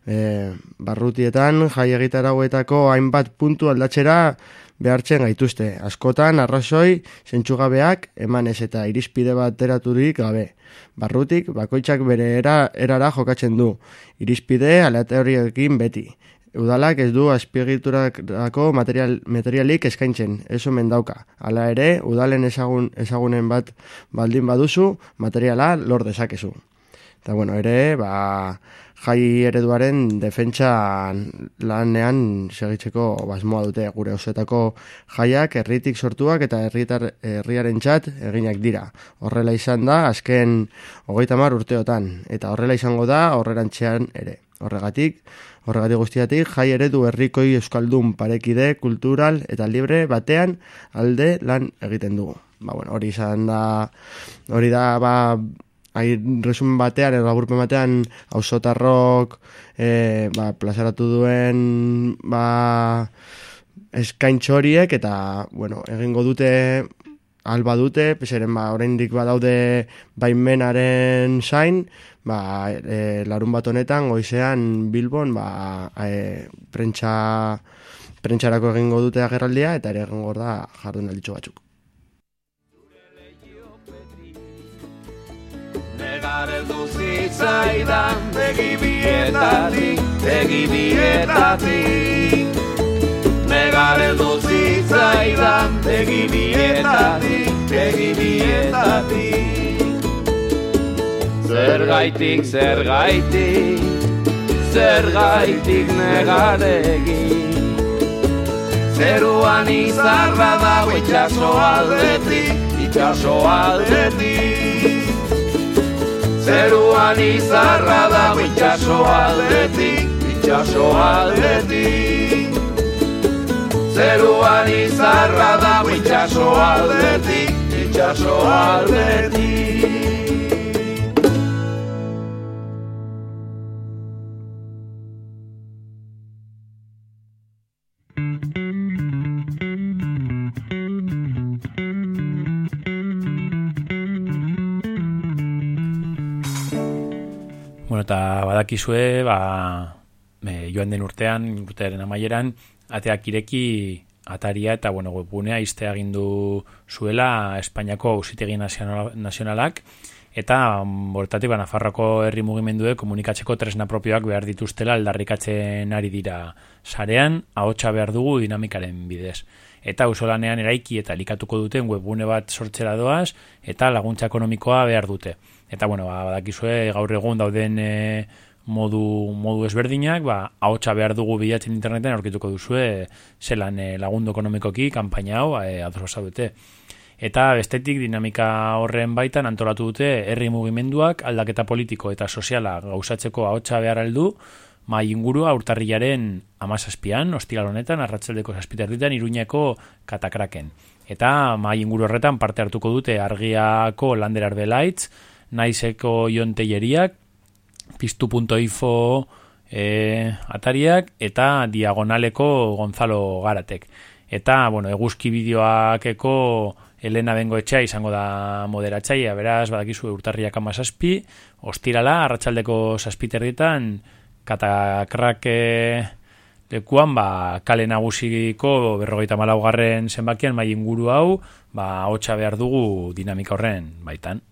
E, barrutietan, jai egitarauetako hainbat puntu aldatzera behartzen gaituzte. Askotan, arrazoi, zentsugabeak, emanez eta irizpide bat teraturik gabe. Barrutik, bakoitzak bere era, erara jokatzen du. Irizpide aleatorioekin beti. Udalak ez du azpiegiturako material, materialik eskaintzen, ez omen dauka. Hala ere, udalen ezagun, ezagunen bat baldin baduzu, materiala lor dezakezu. Eta bueno, ere, ba, jai ereduaren defentsa lanean segitzeko basmoa dute gure osoetako jaiak herritik sortuak eta herritar herriaren txat eginak dira. Horrela izan da, azken hogeita mar urteotan, eta horrela izango da horrerantzean ere. Horregatik, horregatik guztiatik, jai eredu herrikoi euskaldun parekide, kultural eta libre batean alde lan egiten dugu. Ba, bueno, hori izan da, hori da, ba, Hai, resumen batean, edo agurpen batean, ausotarrok e, ba, plazaratu duen ba, eskaintxo horiek, eta, bueno, egingo dute, alba dute, peseren, ba, oraindik badaude baimenaren zain, ba, e, larun bat honetan, goizean Bilbon, ba, e, prentsa, prentxarako egingo dute agerraldia, eta ere egingo da jardun alditxo batzuk. Negar eldu zitzaidan Begi bietatik, begi bietatik. Negar eldu zitzaidan Begi bietatik, begi bietatik. Zer gaitik, zer gaitik Zer gaitik negaregi. Zeruan izarra dago itxaso aldetik Itxaso aldetik Zeruan izarra da itxaso aldetik, itxaso aldetik. Zeruan izarra da itxaso aldetik, itxaso aldetik. Eta badakizue, ba, e, joan den urtean, urtearen amaieran, ateak ireki ataria eta bueno, webgunea izte agindu zuela Espainiako ausitegi nazionalak eta bortatik ba, Nafarroko herri mugimendue komunikatzeko tresna propioak behar dituztela aldarrikatzen ari dira sarean, ahotsa behar dugu dinamikaren bidez. Eta usolanean eraiki eta likatuko duten webgune bat sortzera doaz eta laguntza ekonomikoa behar dute. Eta bueno, ba, badakizue gaur egun dauden e, modu, modu ezberdinak, ba, ahotsa behar dugu bilatzen interneten aurkituko duzue zelan e, lagundu ekonomikoki kanpaina hau e, adosa dute. Eta bestetik dinamika horren baitan antolatu dute herri mugimenduak aldaketa politiko eta soziala gauzatzeko ahotsa behar aldu, mai ingurua urtarrilaren amazazpian, ostigal honetan, arratzaldeko zazpiterditan, iruñeko katakraken. Eta mai inguru horretan parte hartuko dute argiako lander arbelaitz, naizeko jonteieriak, piztu.info e, atariak, eta diagonaleko Gonzalo Garatek. Eta, bueno, eguzki bideoakeko Elena Bengo etxea izango da moderatzaia, beraz, badakizu urtarriak amazazpi, ostirala, arratsaldeko zazpiterritan, katakrake lekuan, ba, kale nagusiko berrogeita malaugarren zenbakian mai inguru hau, ba, hotxa behar dugu dinamika horren baitan.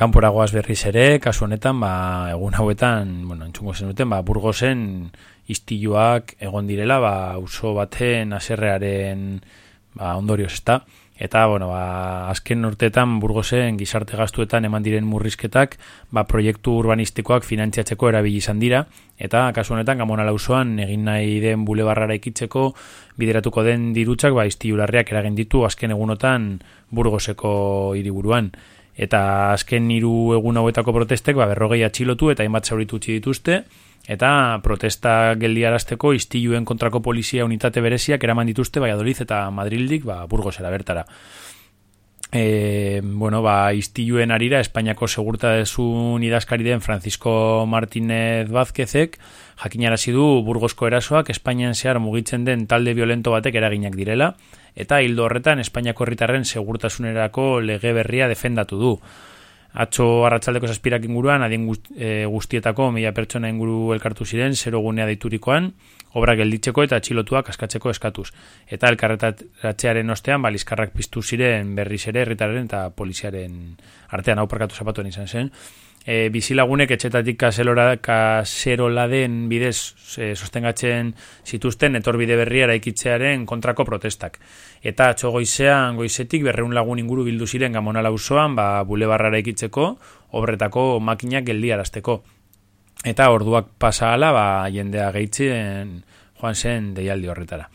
Kanporagoaz berriz ere, kasu honetan, ba, egun hauetan, bueno, entzungo zenuten, ba, burgozen istiluak egon direla, ba, uso baten aserrearen ba, ondorioz, ezta? Eta, bueno, ba, azken urteetan burgozen gizarte gastuetan eman diren murrizketak, ba, proiektu urbanistikoak finantziatzeko erabili izan dira, eta kasu honetan gamona lauzoan egin nahi den bulebarrara ikitzeko bideratuko den dirutsak, ba, istilularriak eragin ditu azken egunotan burgoseko hiriburuan eta azken hiru egun hauetako protestek ba, berrogei atxilotu eta hainbat zauritu dituzte, eta protesta geldiarazteko istiluen kontrako polizia unitate bereziak eraman dituzte Valladolid eta Madrildik ba, burgosera bertara. E, bueno, ba, istiluen arira Espainiako segurtasun idazkari den Francisco Martínez Vázquezek jakinarazi du burgosko erasoak Espainian zehar mugitzen den talde violento batek eraginak direla eta hildo horretan Espainiako herritarren segurtasunerako lege berria defendatu du. Atxo arratsaldeko zazpirak inguruan, adien e, guztietako mila pertsona inguru elkartu ziren, zero gunea deiturikoan, obra gelditzeko eta atxilotuak askatzeko eskatuz. Eta elkarretatzearen ostean, balizkarrak piztu ziren berriz ere, herritaren eta poliziaren artean hau parkatu zapatuen izan zen e, bizilagunek etxetatik kaselora, kaserola den bidez e, sostengatzen zituzten etorbide berria eraikitzearen kontrako protestak. Eta atxo goizean, goizetik berreun lagun inguru bildu ziren gamona lausoan, ba, bulebarra eraikitzeko, obretako makinak geldiarazteko. Eta orduak pasa ala, ba, jendea gehitzen joan zen deialdi horretara.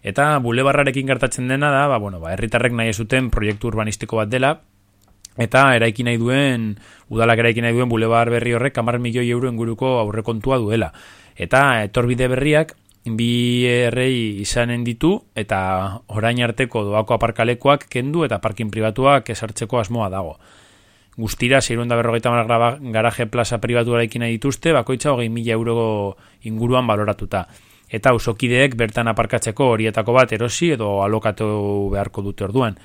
Eta bulebarrarekin gertatzen dena da, ba, bueno, ba, herritarrek nahi zuten proiektu urbanistiko bat dela, eta eraiki nahi duen, udalak eraiki nahi duen bulebar berri horrek kamar milioi euro inguruko aurrekontua duela. Eta etorbide berriak, bi errei izanen ditu, eta orain arteko doako aparkalekoak kendu eta parkin pribatuak esartzeko asmoa dago. Guztira, zeirunda berrogeita garaje plaza pribatu eraiki nahi dituzte, bakoitza hogei mila euro inguruan baloratuta. Eta usokideek bertan aparkatzeko horietako bat erosi edo alokatu beharko dute orduan.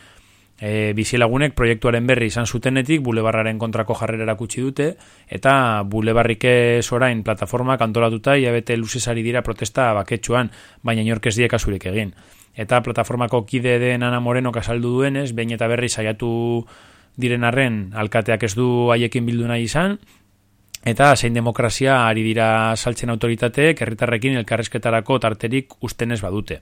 E, bizilagunek proiektuaren berri izan zutenetik bulebarraren kontrako jarrera erakutsi dute eta bulebarrik ez orain plataforma kantolatuta iabete luzesari dira protesta baketsuan, baina inork ez diek azurik egin. Eta plataformako kide den Ana Moreno kasaldu duenez, behin eta berri saiatu diren arren alkateak ez du haiekin bildu nahi izan, eta zein demokrazia ari dira saltzen autoritateek herritarrekin elkarrezketarako tarterik ustenez badute.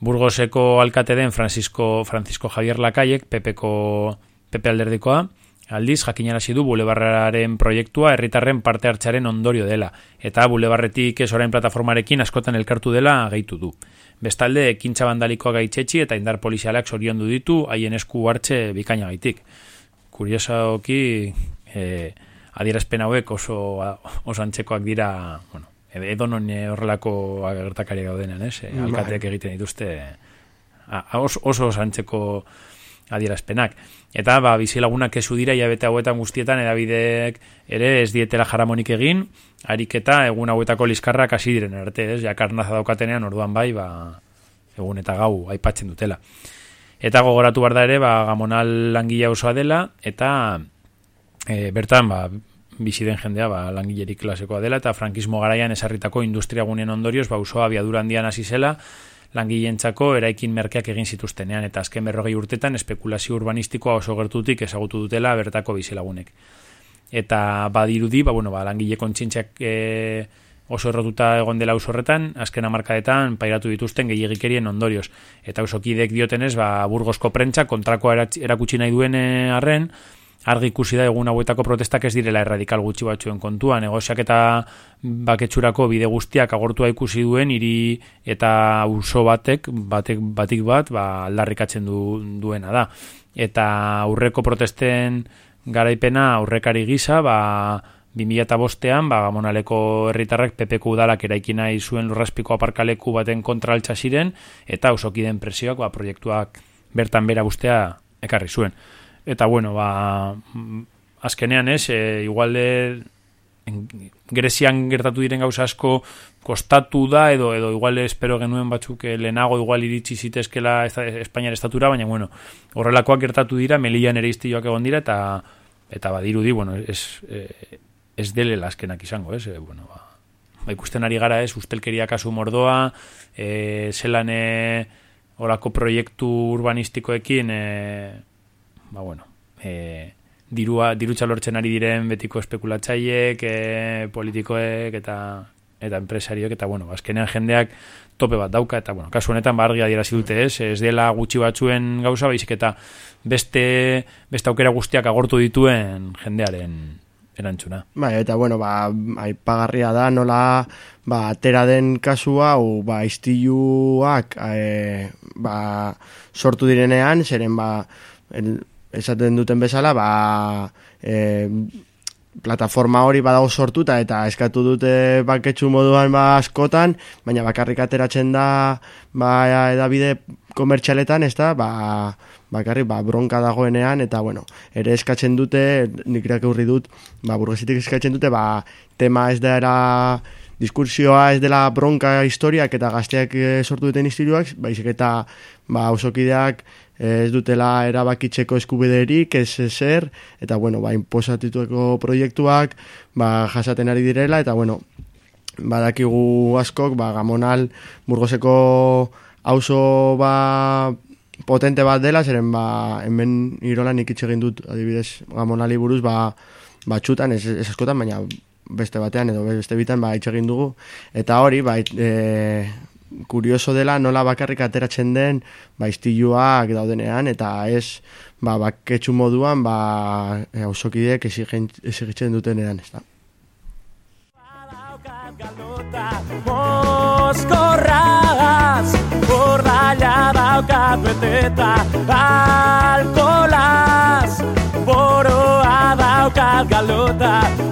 Burgoseko alkate den Francisco, Francisco Javier Lakaiek, Pepeko, Pepe alderdikoa, aldiz jakinarazi du bulebarraren proiektua herritarren parte hartzaren ondorio dela, eta bulebarretik ez orain plataformarekin askotan elkartu dela gehitu du. Bestalde, ekintza bandalikoa gaitzetsi eta indar polizialak zorion du ditu haien esku hartze bikaina gaitik. Kuriosoki, eh, adierazpen hauek oso, oso antzekoak dira, bueno, edo non horrelako gertakari gaudenean, ez? Eh, alkateak egiten dituzte oso, oso santzeko adierazpenak. Eta, ba, bizilagunak esu dira, jabete hauetan guztietan, edabideek ere ez dietela jaramonik egin, ariketa egun hauetako liskarrak hasi diren arte, ez? Jakarnaza daukatenean, orduan bai, ba, egun eta gau, aipatzen dutela. Eta gogoratu bar da ere, ba, gamonal langila osoa dela, eta e, bertan, ba, bizi den jendea ba, langilerik klasekoa dela eta frankismo garaian esarritako industriaguneen ondorioz ba, usoa biadura handian hasi zela langileentzako eraikin merkeak egin zituztenean eta azken berrogei urtetan espekulazio urbanistikoa oso gertutik ezagutu dutela bertako bizilagunek. Eta badirudi, ba, bueno, ba, langile kontsintxak e, oso errotuta egon dela horretan, azken amarkadetan pairatu dituzten gehiagikerien ondorioz. Eta usokidek diotenez, ba, burgosko prentza kontrakoa erakutsi nahi duen arren, argi ikusi da egun hauetako protestak ez direla erradikal gutxi batzuen kontua. Negoziak eta baketsurako bide guztiak agortua ikusi duen hiri eta uso batek, batek batik bat, ba, aldarrikatzen du, duena da. Eta aurreko protesten garaipena aurrekari gisa, ba, 2005ean, ba, Gamonaleko herritarrak pepeko udalak eraiki nahi zuen lurraspiko aparkaleku baten kontraltza ziren, eta usokiden presioak, ba, proiektuak bertan bera guztea ekarri zuen eta bueno, ba, azkenean ez, e, igual de, Grezian gertatu diren gauza asko kostatu da edo edo igual espero genuen batzuk eh, lehenago igual iritsi zitezkela Espainiar estatura, baina bueno, horrelakoak gertatu dira, Melian ere iztioak egon dira eta eta badirudi, bueno, ez, eh, ez dele laskenak izango, ez, e, bueno, ba, ba, ikusten ari gara ez, ustelkeria kasu mordoa, e, zelan e, orako proiektu urbanistikoekin e, ba bueno, e, dirua, dirutza lortzen ari diren betiko espekulatzaileek, e, politikoek eta eta enpresariok eta bueno, azkenean jendeak tope bat dauka eta bueno, kasu honetan ba argi adierazi dute, ez? Ez dela gutxi batzuen gauza baizik eta beste beste aukera guztiak agortu dituen jendearen erantzuna. Bai, eta bueno, ba, aipagarria da nola ba, atera den kasu hau ba, istiluak e, ba, sortu direnean, zeren ba, el, esaten duten bezala, ba, e, plataforma hori badago sortuta eta eskatu dute baketsu moduan ba askotan, baina bakarrik ateratzen da ba edabide komertxaletan, ez da, ba, bakarrik ba, bronka dagoenean, eta bueno, ere eskatzen dute, nik irakurri dut, ba, burgesitik eskatzen dute, ba, tema ez da era diskursioa ez dela bronka historiak eta gazteak eh, sortu duten istiluak, baizik eta ba, usokideak ez dutela erabakitzeko eskubiderik, ez ezer, eta bueno, ba, imposatitueko proiektuak ba, jasaten ari direla, eta bueno, badakigu askok, ba, gamonal burgoseko auzo ba, potente bat dela, zeren ba, hemen irolan ikitxe egin dut, adibidez, gamonali buruz, ba, batxutan, ez, ez askotan, baina beste batean edo beste bitan ba egin dugu. Eta hori ba e, kurioso dela nola bakarrik ateratzen den ba istiluak daudenean eta ez ba baketsu moduan ba ausokideek esigitzen dutenean ezta? Moskorraz, bordaila daukat beteta Alkolaz, boroa daukat galota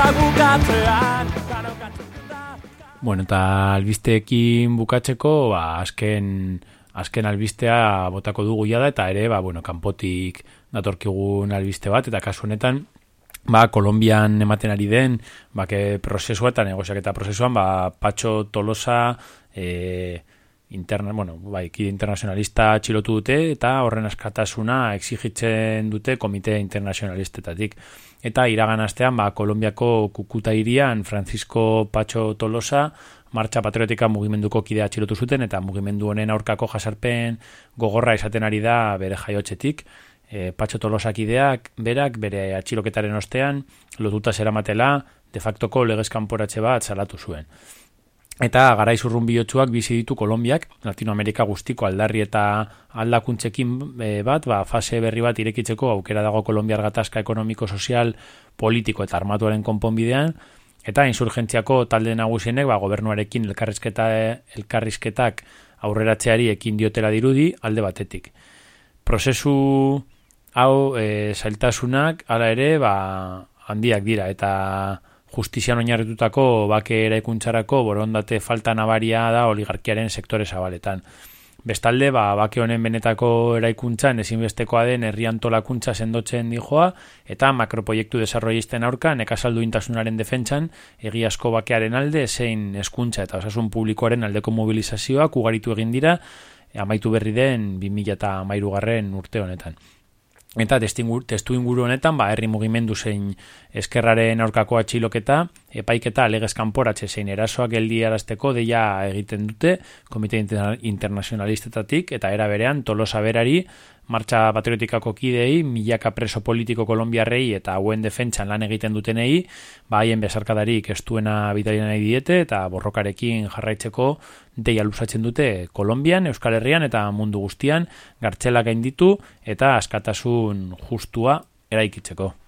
ederra bukatzean Bueno, eta albisteekin bukatzeko, ba, azken, azken albistea botako dugu jada, eta ere, ba, bueno, kanpotik datorkigun albiste bat, eta kasu honetan, ba, Kolombian ematen ari den, ba, prozesua eta negoziak eta prozesuan, ba, Patxo Tolosa, eh, interna, bueno, bai, kide internazionalista txilotu dute eta horren askatasuna exigitzen dute komite internazionalistetatik. Eta iragan astean, ba, Kolombiako kukuta irian Francisco Pacho Tolosa martxa patriotika mugimenduko kidea txilotu zuten eta mugimendu honen aurkako jasarpen gogorra esaten ari da bere jaiotxetik. E, Pacho Tolosa kideak berak bere atxiloketaren ostean lotuta zeramatela de factoko legezkanporatxe bat salatu zuen. Eta garai zurrun bihotxuak bizi ditu Kolombiak, Latinoamerika guztiko aldarri eta aldakuntzekin e, bat, ba, fase berri bat irekitzeko aukera dago Kolombiar gatazka ekonomiko, sozial, politiko eta armatuaren konponbidean, eta insurgentziako talde nagusienek ba, gobernuarekin elkarrizketa, elkarrizketak aurreratzeari ekin diotela dirudi alde batetik. Prozesu hau e, zailtasunak, ala ere, ba, handiak dira, eta justizian oinarritutako bake eraikuntzarako borondate falta nabaria da oligarkiaren sektore zabaletan. Bestalde, ba, bake honen benetako eraikuntzan ezinbestekoa den herriantolakuntza sendotzen dijoa eta makroproiektu desarrollisten aurka nekasaldu intasunaren defentsan egiazko bakearen alde zein eskuntza eta osasun publikoaren aldeko mobilizazioak ugaritu egin dira amaitu berri den 2000 garren urte honetan. Eta testu inguru honetan, ba, herri mugimendu zein eskerraren aurkako atxiloketa, epaiketa alegez kanporatxe zein erasoak geldi arazteko deia egiten dute, komite internazionalistetatik, eta era berean, tolosa berari, martxa patriotikako kidei, milaka preso politiko kolombiarrei eta hauen defentsan lan egiten dutenei, ba haien besarkadarik estuena bitalien nahi diete eta borrokarekin jarraitzeko deia lusatzen dute Kolombian, Euskal Herrian eta mundu guztian gartxela gainditu eta askatasun justua eraikitzeko.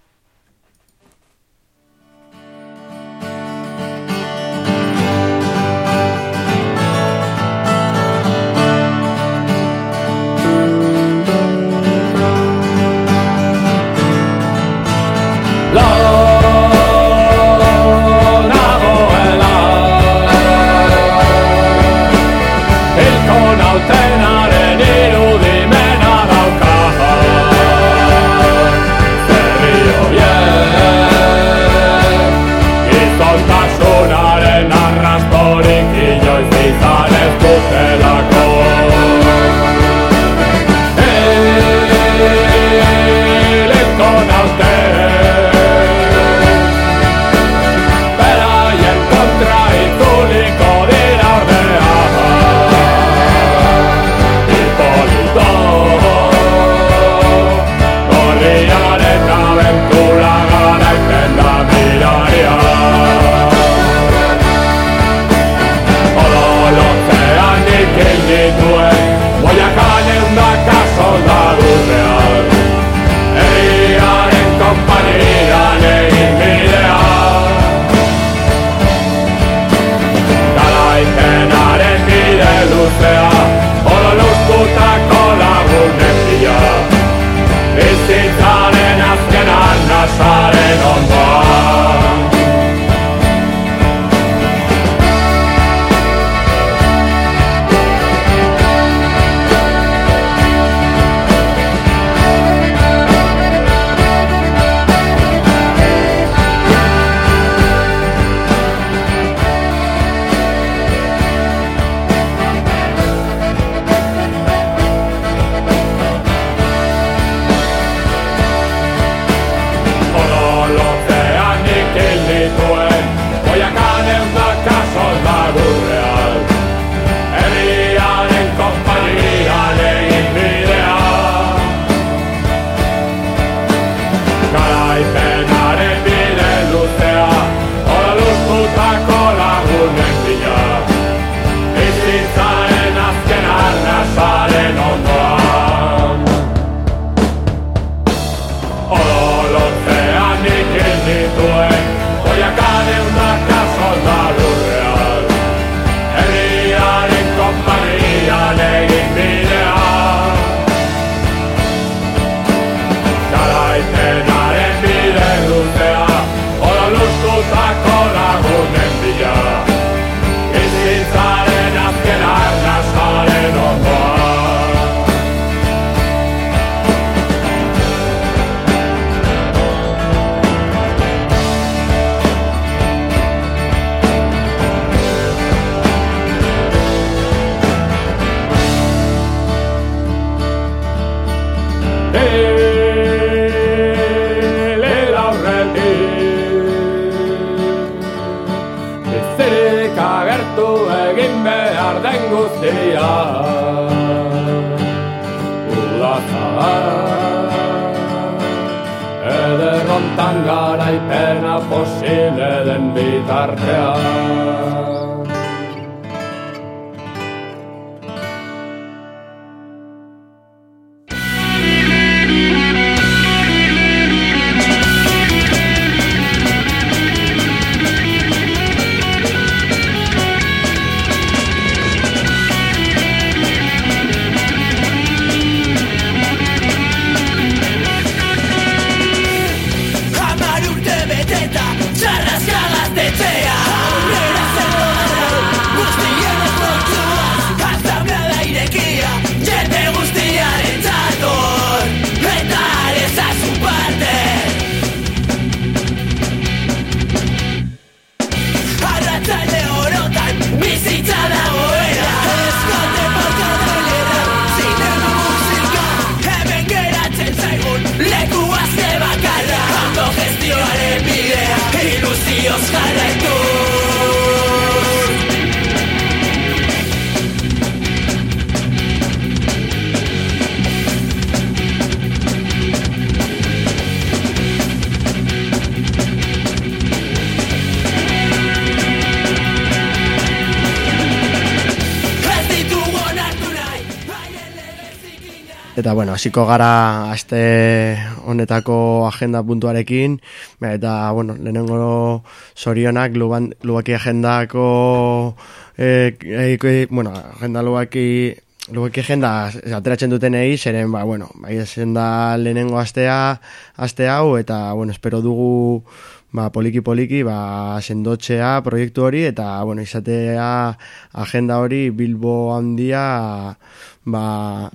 Hasiko gara aste honetako agenda puntuarekin, eta bueno, lehenengo sorionak luban, lubaki agendako eh, eh, bueno, agenda lubaki Lubaki agenda ateratzen dutenei, zeren, ba, bueno, bai zen da lehenengo astea, aste hau, eta, bueno, espero dugu, ba, poliki-poliki, ba, sendotzea proiektu hori, eta, bueno, izatea agenda hori Bilbo handia, ba,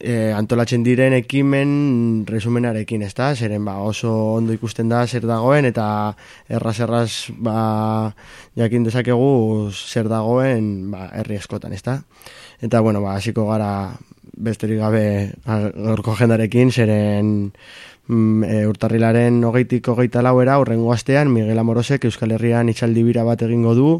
e, antolatzen diren ekimen resumenarekin, ezta? Zeren ba, oso ondo ikusten da zer dagoen eta erraz erraz ba, jakin dezakegu zer dagoen ba, herri eskotan, ezta? Eta bueno, ba, hasiko gara besterik gabe gaurko jendarekin, zeren mm, e, urtarrilaren hogeitik hogeita lauera, urrengo astean, Miguel Amorosek Euskal Herrian itxaldi bira bat egingo du,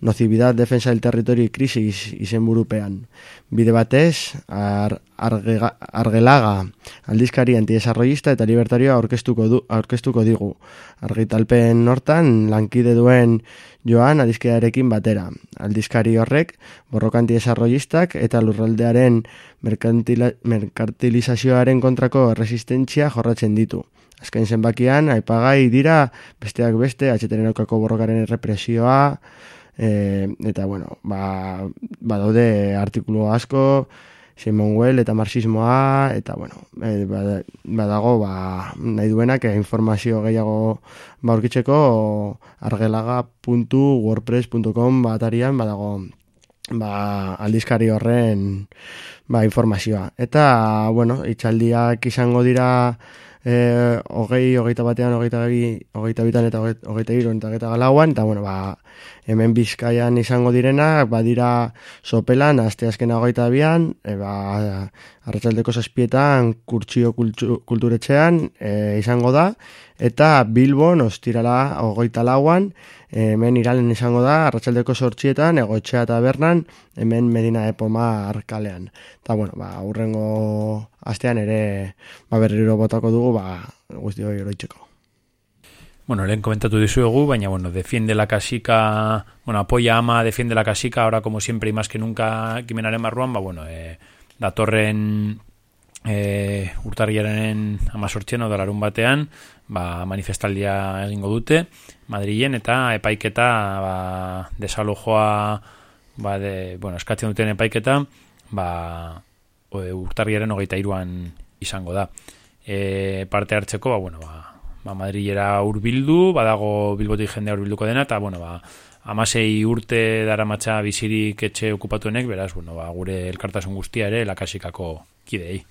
nocibidad defensa del territori krisis izenburupean. Bide batez, ar, argega, argelaga aldizkari antidesarrollista eta libertarioa aurkeztuko, du, aurkeztuko digu. Argitalpen hortan lankide duen joan adizkearekin batera. Aldizkari horrek borroka antidesarrollistak eta lurraldearen merkantilizazioaren kontrako resistentzia jorratzen ditu. Azken zenbakian, aipagai dira besteak beste, atxeteren aurkako borrokaren errepresioa, e, eta bueno, ba, badaude artikulu asko, Simon Well eta marxismoa, eta bueno, e, bada- badago, ba, nahi duenak e, informazio gehiago ba, aurkitzeko argelaga.wordpress.com batarian badago ba, aldizkari horren ba, informazioa. Eta, bueno, itxaldiak izango dira e, hogei, hogeita batean, hogeita, bi, hogeita bitan eta hogeita, iru eta hogeita galauan, eta, bueno, ba, hemen bizkaian izango direnak, badira sopelan, aste azkena hogeita bian, e, ba, arratsaldeko zazpietan kurtsio kultu, kulturetxean e, izango da, eta Bilbon ostirala hogeita lauan, e, hemen iralen izango da, arratsaldeko sortxietan, egoetxea eta bernan, hemen Medina Epoma arkalean. Eta, bueno, ba, urrengo astean ere, ba, berriro botako dugu, ba, guzti hori oroitzeko. Bueno, lehen komentatu dizuegu, baina bueno, defiende la casica, bueno, apoya ama, defiende la casica, ahora como siempre y más que nunca ekimenaren barruan, ba bueno, eh, datorren e, urtarriaren amazortzen oda larun batean ba, manifestaldia egingo dute Madrilen eta epaiketa ba, desalojoa ba, de, bueno, eskatzen duten epaiketa ba, urtarriaren hogeita iruan izango da e, parte hartzeko ba, bueno, ba, ba, Madrilera urbildu badago bilbotik jendea urbilduko dena eta bueno, ba, amasei urte dara matxa bizirik etxe okupatuenek, beraz, bueno, ba, gure elkartasun guztia ere lakasikako kidei.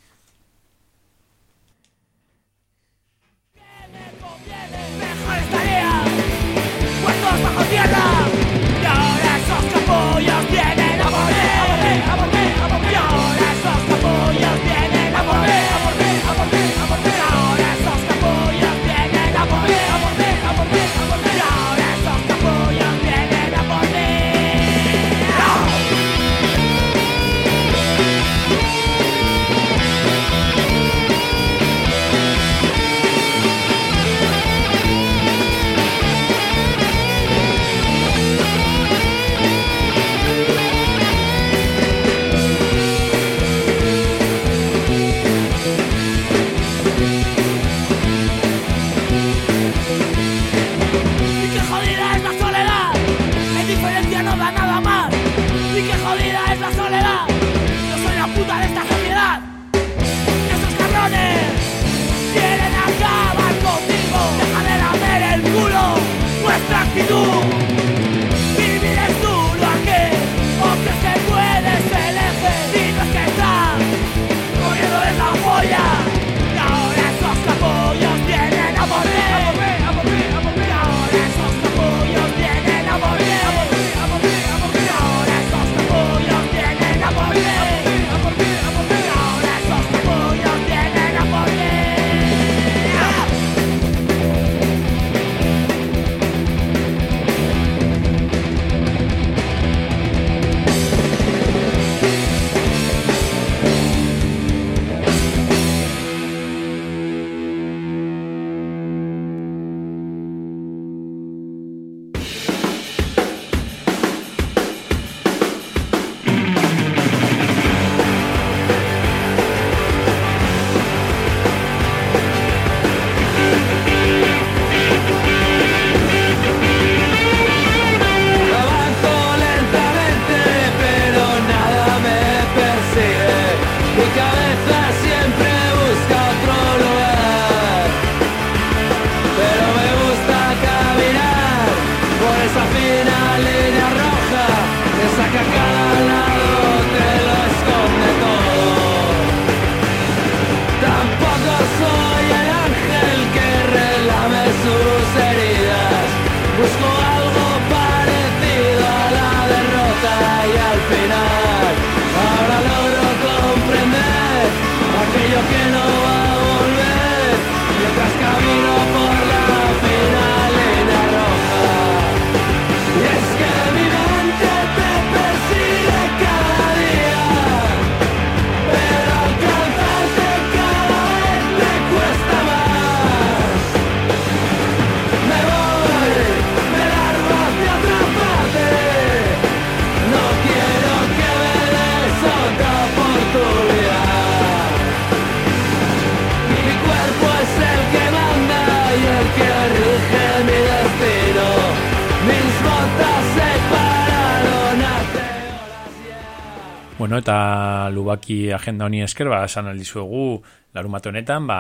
Bueno, eta lubaki agenda honi esker, ba, esan aldizuegu, larumate honetan, ba,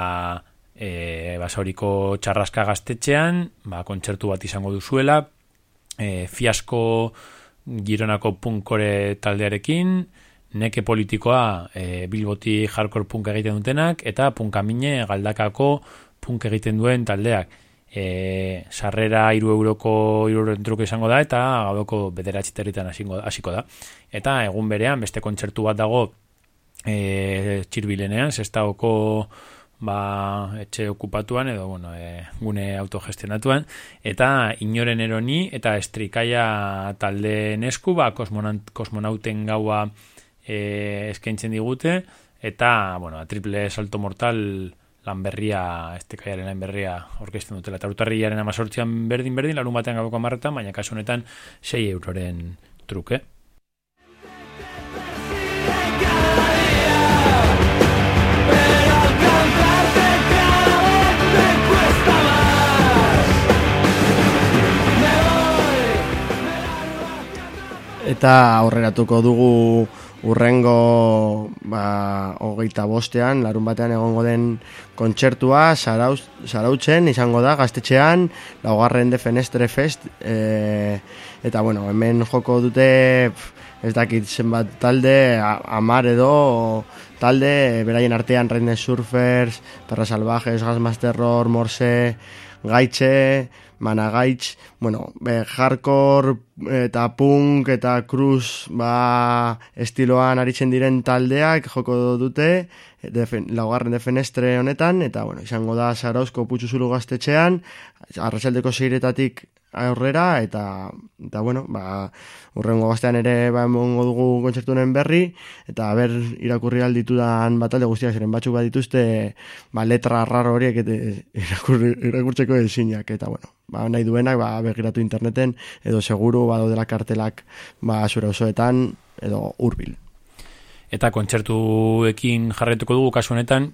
e, basauriko txarraska gaztetxean, ba, kontzertu bat izango duzuela, e, fiasko gironako punkore taldearekin, neke politikoa e, bilboti hardcore punk egiten dutenak, eta punkamine galdakako punk egiten duen taldeak e, sarrera iru euroko iru truke izango da eta gaudoko bederatxiterritan hasiko da. Eta egun berean beste kontzertu bat dago e, txirbilenean zestaoko ba, etxe okupatuan edo bueno, e, gune autogestionatuan. Eta inoren eroni eta estrikaia talde nesku ba, kosmonauten gaua e, eskaintzen digute. Eta bueno, triple salto mortal lanberria, este kaiaren lanberria orkesten dutela. Eta urtarriaren amazortzian berdin berdin, larun batean gabeko amarretan, baina kasu honetan 6 euroren truke. Eh? Eta aurreratuko dugu urrengo ba, hogeita bostean, larun batean egongo den kontzertua, zarauz, zarautzen izango da, gaztetxean, laugarren de Fenestre Fest, e, eta bueno, hemen joko dute, ez dakit zenbat talde, a- amar edo, talde, beraien artean Reine Surfers, Perra Salvajes, Gasmas Terror, Morse, Gaitxe, Managaitz, bueno, be, hardcore eta punk eta cruz ba, estiloan aritzen diren taldeak joko dute defen, laugarren defenestre honetan eta bueno, izango da Zarauzko Putxuzulu gaztetxean arratsaldeko seiretatik aurrera eta, eta bueno, ba, urrengo gaztean ere ba, emongo dugu kontzertunen berri eta ber irakurri alditudan batalde guztiak ziren batzuk badituzte ba, letra raro horiek eta irakurri, irakurtzeko ezinak eta bueno, ba, nahi duenak ba, begiratu interneten edo seguru badaudela kartelak ba, zure osoetan edo hurbil. Eta kontzertuekin jarretuko dugu kasu honetan,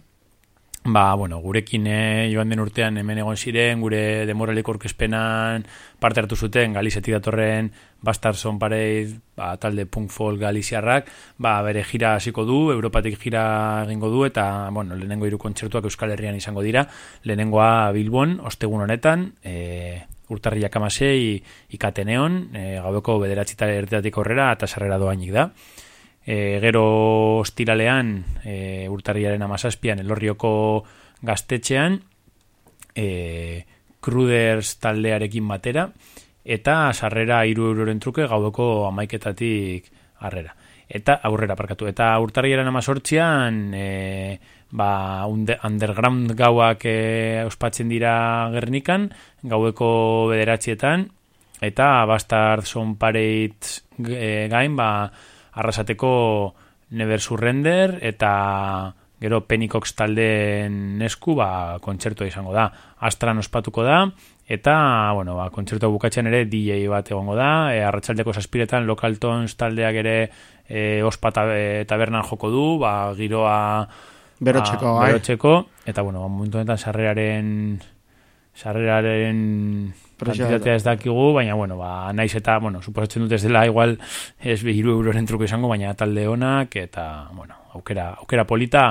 ba, bueno, gurekin eh, joan den urtean hemen egon ziren, gure demoraleko orkezpenan parte hartu zuten, Galizetik datorren Bastards on Parade, ba, talde punk folk galiziarrak, ba, bere gira hasiko du, Europatik gira egingo du, eta, bueno, lehenengo hiru kontzertuak Euskal Herrian izango dira, lehenengoa Bilbon, ostegun honetan, e, urtarriak amasei ikateneon, e, gaueko bederatzita erdeatik aurrera, eta sarrera doainik da. E, gero ostiralean e, urtarriaren amazazpian elorrioko gaztetxean e, Cruders taldearekin batera eta sarrera iru euroren truke gaueko amaiketatik harrera. Eta aurrera parkatu. Eta urtarriaren amazortzian e, ba, unde, underground gauak e, ospatzen dira gernikan, gaueko bederatzietan, eta Bastard Son Parade e, gain, ba, arrasateko Never Surrender eta gero Pennycox taldeen esku ba, kontzertua izango da. Astran ospatuko da, eta bueno, ba, kontzertua bukatzen ere DJ bat egongo da, e, arratsaldeko saspiretan Local Tones taldeak ere e, ospa e, tabernan joko du, ba, giroa Berotzeko, ba, bai. berotzeko, eta bueno, ba, momentu honetan sarreraren sarreraren kantitatea ez dakigu, baina bueno, ba, naiz eta, bueno, suposatzen dut ez dela igual ez hiru euroren truko izango, baina talde honak eta, bueno, aukera, aukera polita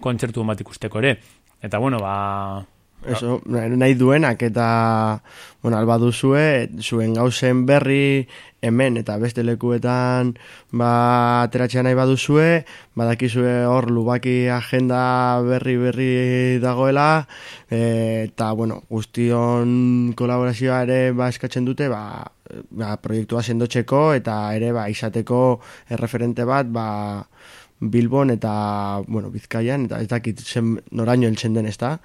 kontzertu bat ikusteko ere. Eta bueno, ba, Eso, nahi duenak eta bueno, alba duzue, zuen gauzen berri hemen eta beste lekuetan ba, ateratzea nahi baduzue, badakizue hor lubaki agenda berri berri dagoela e, eta bueno, guztion kolaborazioa ere ba, eskatzen dute ba, ba, proiektua sendotzeko eta ere ba, izateko erreferente bat ba, Bilbon eta bueno, Bizkaian eta ez dakit zen noraino heltzen den ezta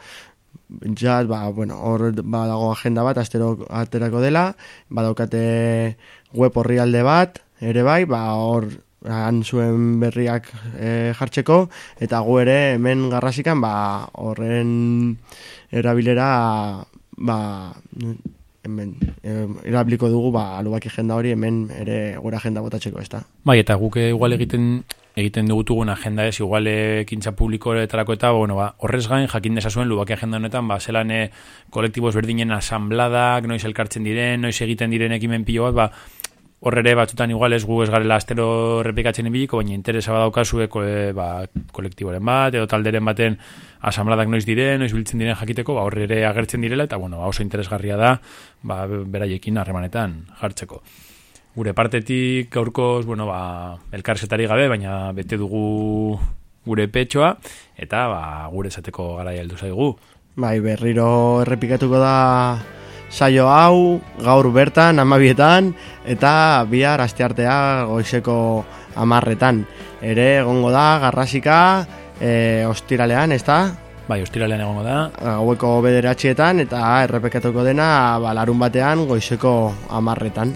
jat, ba, bueno, hor badago agenda bat, astero aterako dela, badaukate web orrialde bat, ere bai, ba, hor han zuen berriak e, jartzeko, eta gu ere hemen garrasikan, ba, horren erabilera, ba, hemen, erabiliko dugu, ba, lubaki agenda hori hemen ere gure agenda botatzeko, ez da. bai, eta guk igual egiten egiten dugutugun agenda ez, igual ekintza publikoetarako eta, bueno, ba, horrez gain, jakin dezazuen lubaki agenda honetan, ba, zelan e, kolektibos berdinen asambladak, noiz elkartzen diren, noiz egiten diren ekimen pilo bat, ba, horrere batzutan igual ez gu ez garela astero repikatzen ibiliko, baina interesa badaukazue ko, e, ba, kolektiboren bat, edo talderen baten asambladak noiz diren, noiz biltzen diren jakiteko, ba, horrere agertzen direla, eta bueno, ba, oso interesgarria da, ba, beraiekin harremanetan jartzeko. Gure partetik gaurkoz, bueno, ba, elkarzetari gabe, baina bete dugu gure petxoa, eta ba, gure esateko garaia heldu zaigu. Bai, berriro errepikatuko da saio hau, gaur bertan, amabietan, eta bihar asteartea goizeko amarretan. Ere, egongo da, garrasika, e, ostiralean, ez da? Bai, ostiralean egongo da. Gaueko bederatxietan, eta errepekatuko dena, ba, larun batean, goizeko amarretan.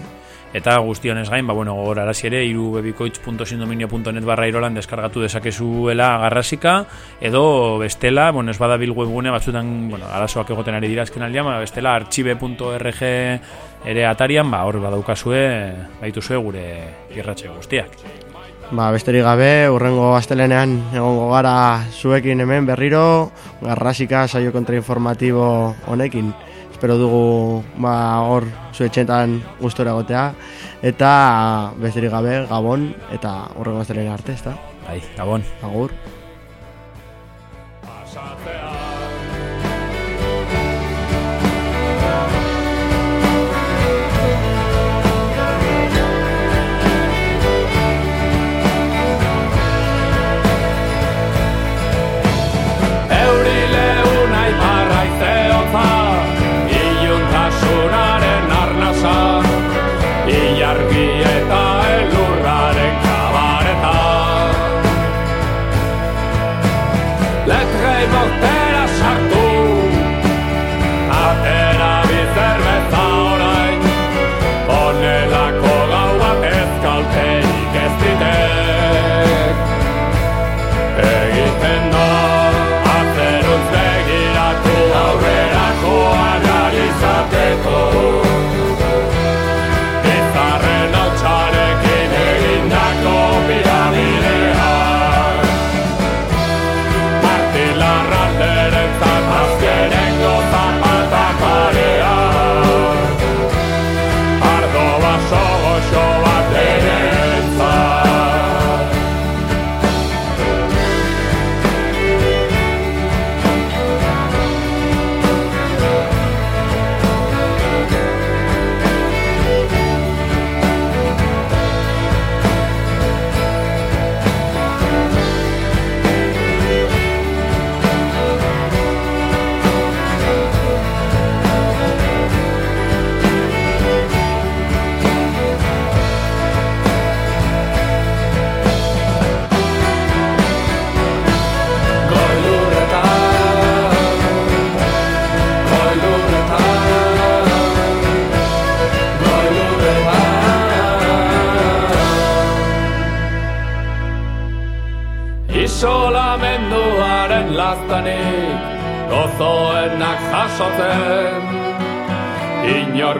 Eta guztionez gain, ba, bueno, gogor arazi ere, irubebikoitz.sindominio.net barra irolan deskargatu dezakezuela garrasika, edo bestela, bueno, ez bada bil webgune batzutan, bueno, arazoak egoten ari dira azken aldean, ba, bestela archive.org ere atarian, ba, hor badaukazue, baituzue gure irratxe guztiak. Ba, besterik gabe, urrengo astelenean egongo gara zuekin hemen berriro, garrasika saio kontrainformatibo honekin. Espero dugu ba, hor zuetxetan gustora gotea eta besterik gabe gabon eta horrengo aztelen arte, ezta? Bai, gabon. Agur.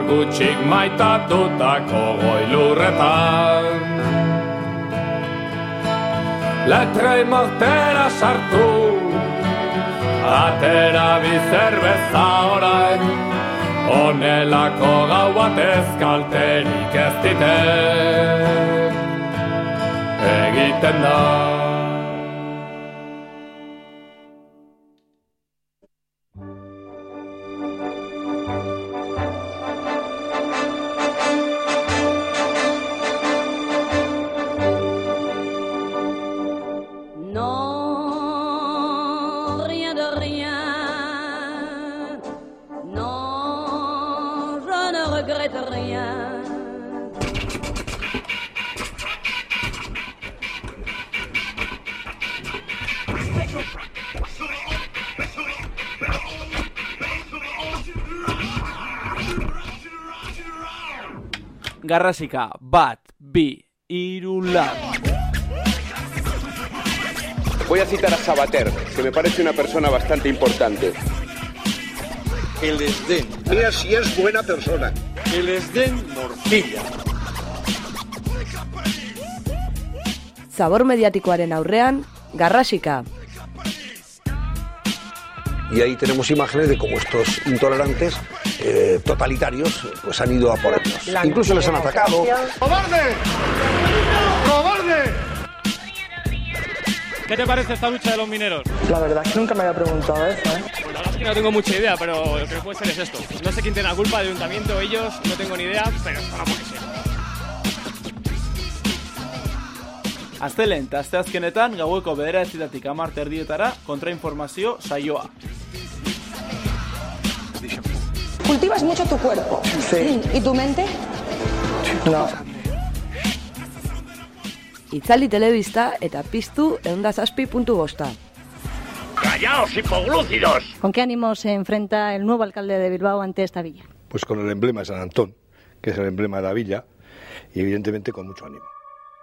Gutxik maitatutako goilurretan Letrei mortera sartu Atera bizerbeza orain. Honelako gau bat ezkalterik ez ditek Egiten da Garrasika, bat, bi, iru, lau. Voy a citar a Sabater, que me parece una persona bastante importante. Que les den. Mira si es buena persona. Que les den morcilla. Zabor mediatikoaren aurrean, garrasika. Y ahí tenemos imágenes de cómo estos intolerantes eh, totalitarios pues han ido a por Incluso les han atacado. ¡Cobarde! ¡Cobarde! ¿Qué te parece esta lucha de los mineros? La verdad es que nunca me había preguntado eso, ¿eh? Pues la verdad es que no tengo mucha idea, pero lo que puede ser es esto. No sé quién tiene la culpa, el ayuntamiento o ellos, no tengo ni idea, pero esto no puede ser. Aztelen, eta asteazkenetan gaueko bederatzietatik amar terdietara kontrainformazio saioa. Cultivas mucho tu cuerpo. Sí. ¿Y tu mente? No. Itzali telebista eta piztu eundazazpi puntu bosta. ¡Callaos, hipoglúcidos! ¿Con qué ánimo se enfrenta el nuevo alcalde de Bilbao ante esta villa? Pues con el emblema de San Antón, que es el emblema de la villa, y evidentemente con mucho ánimo.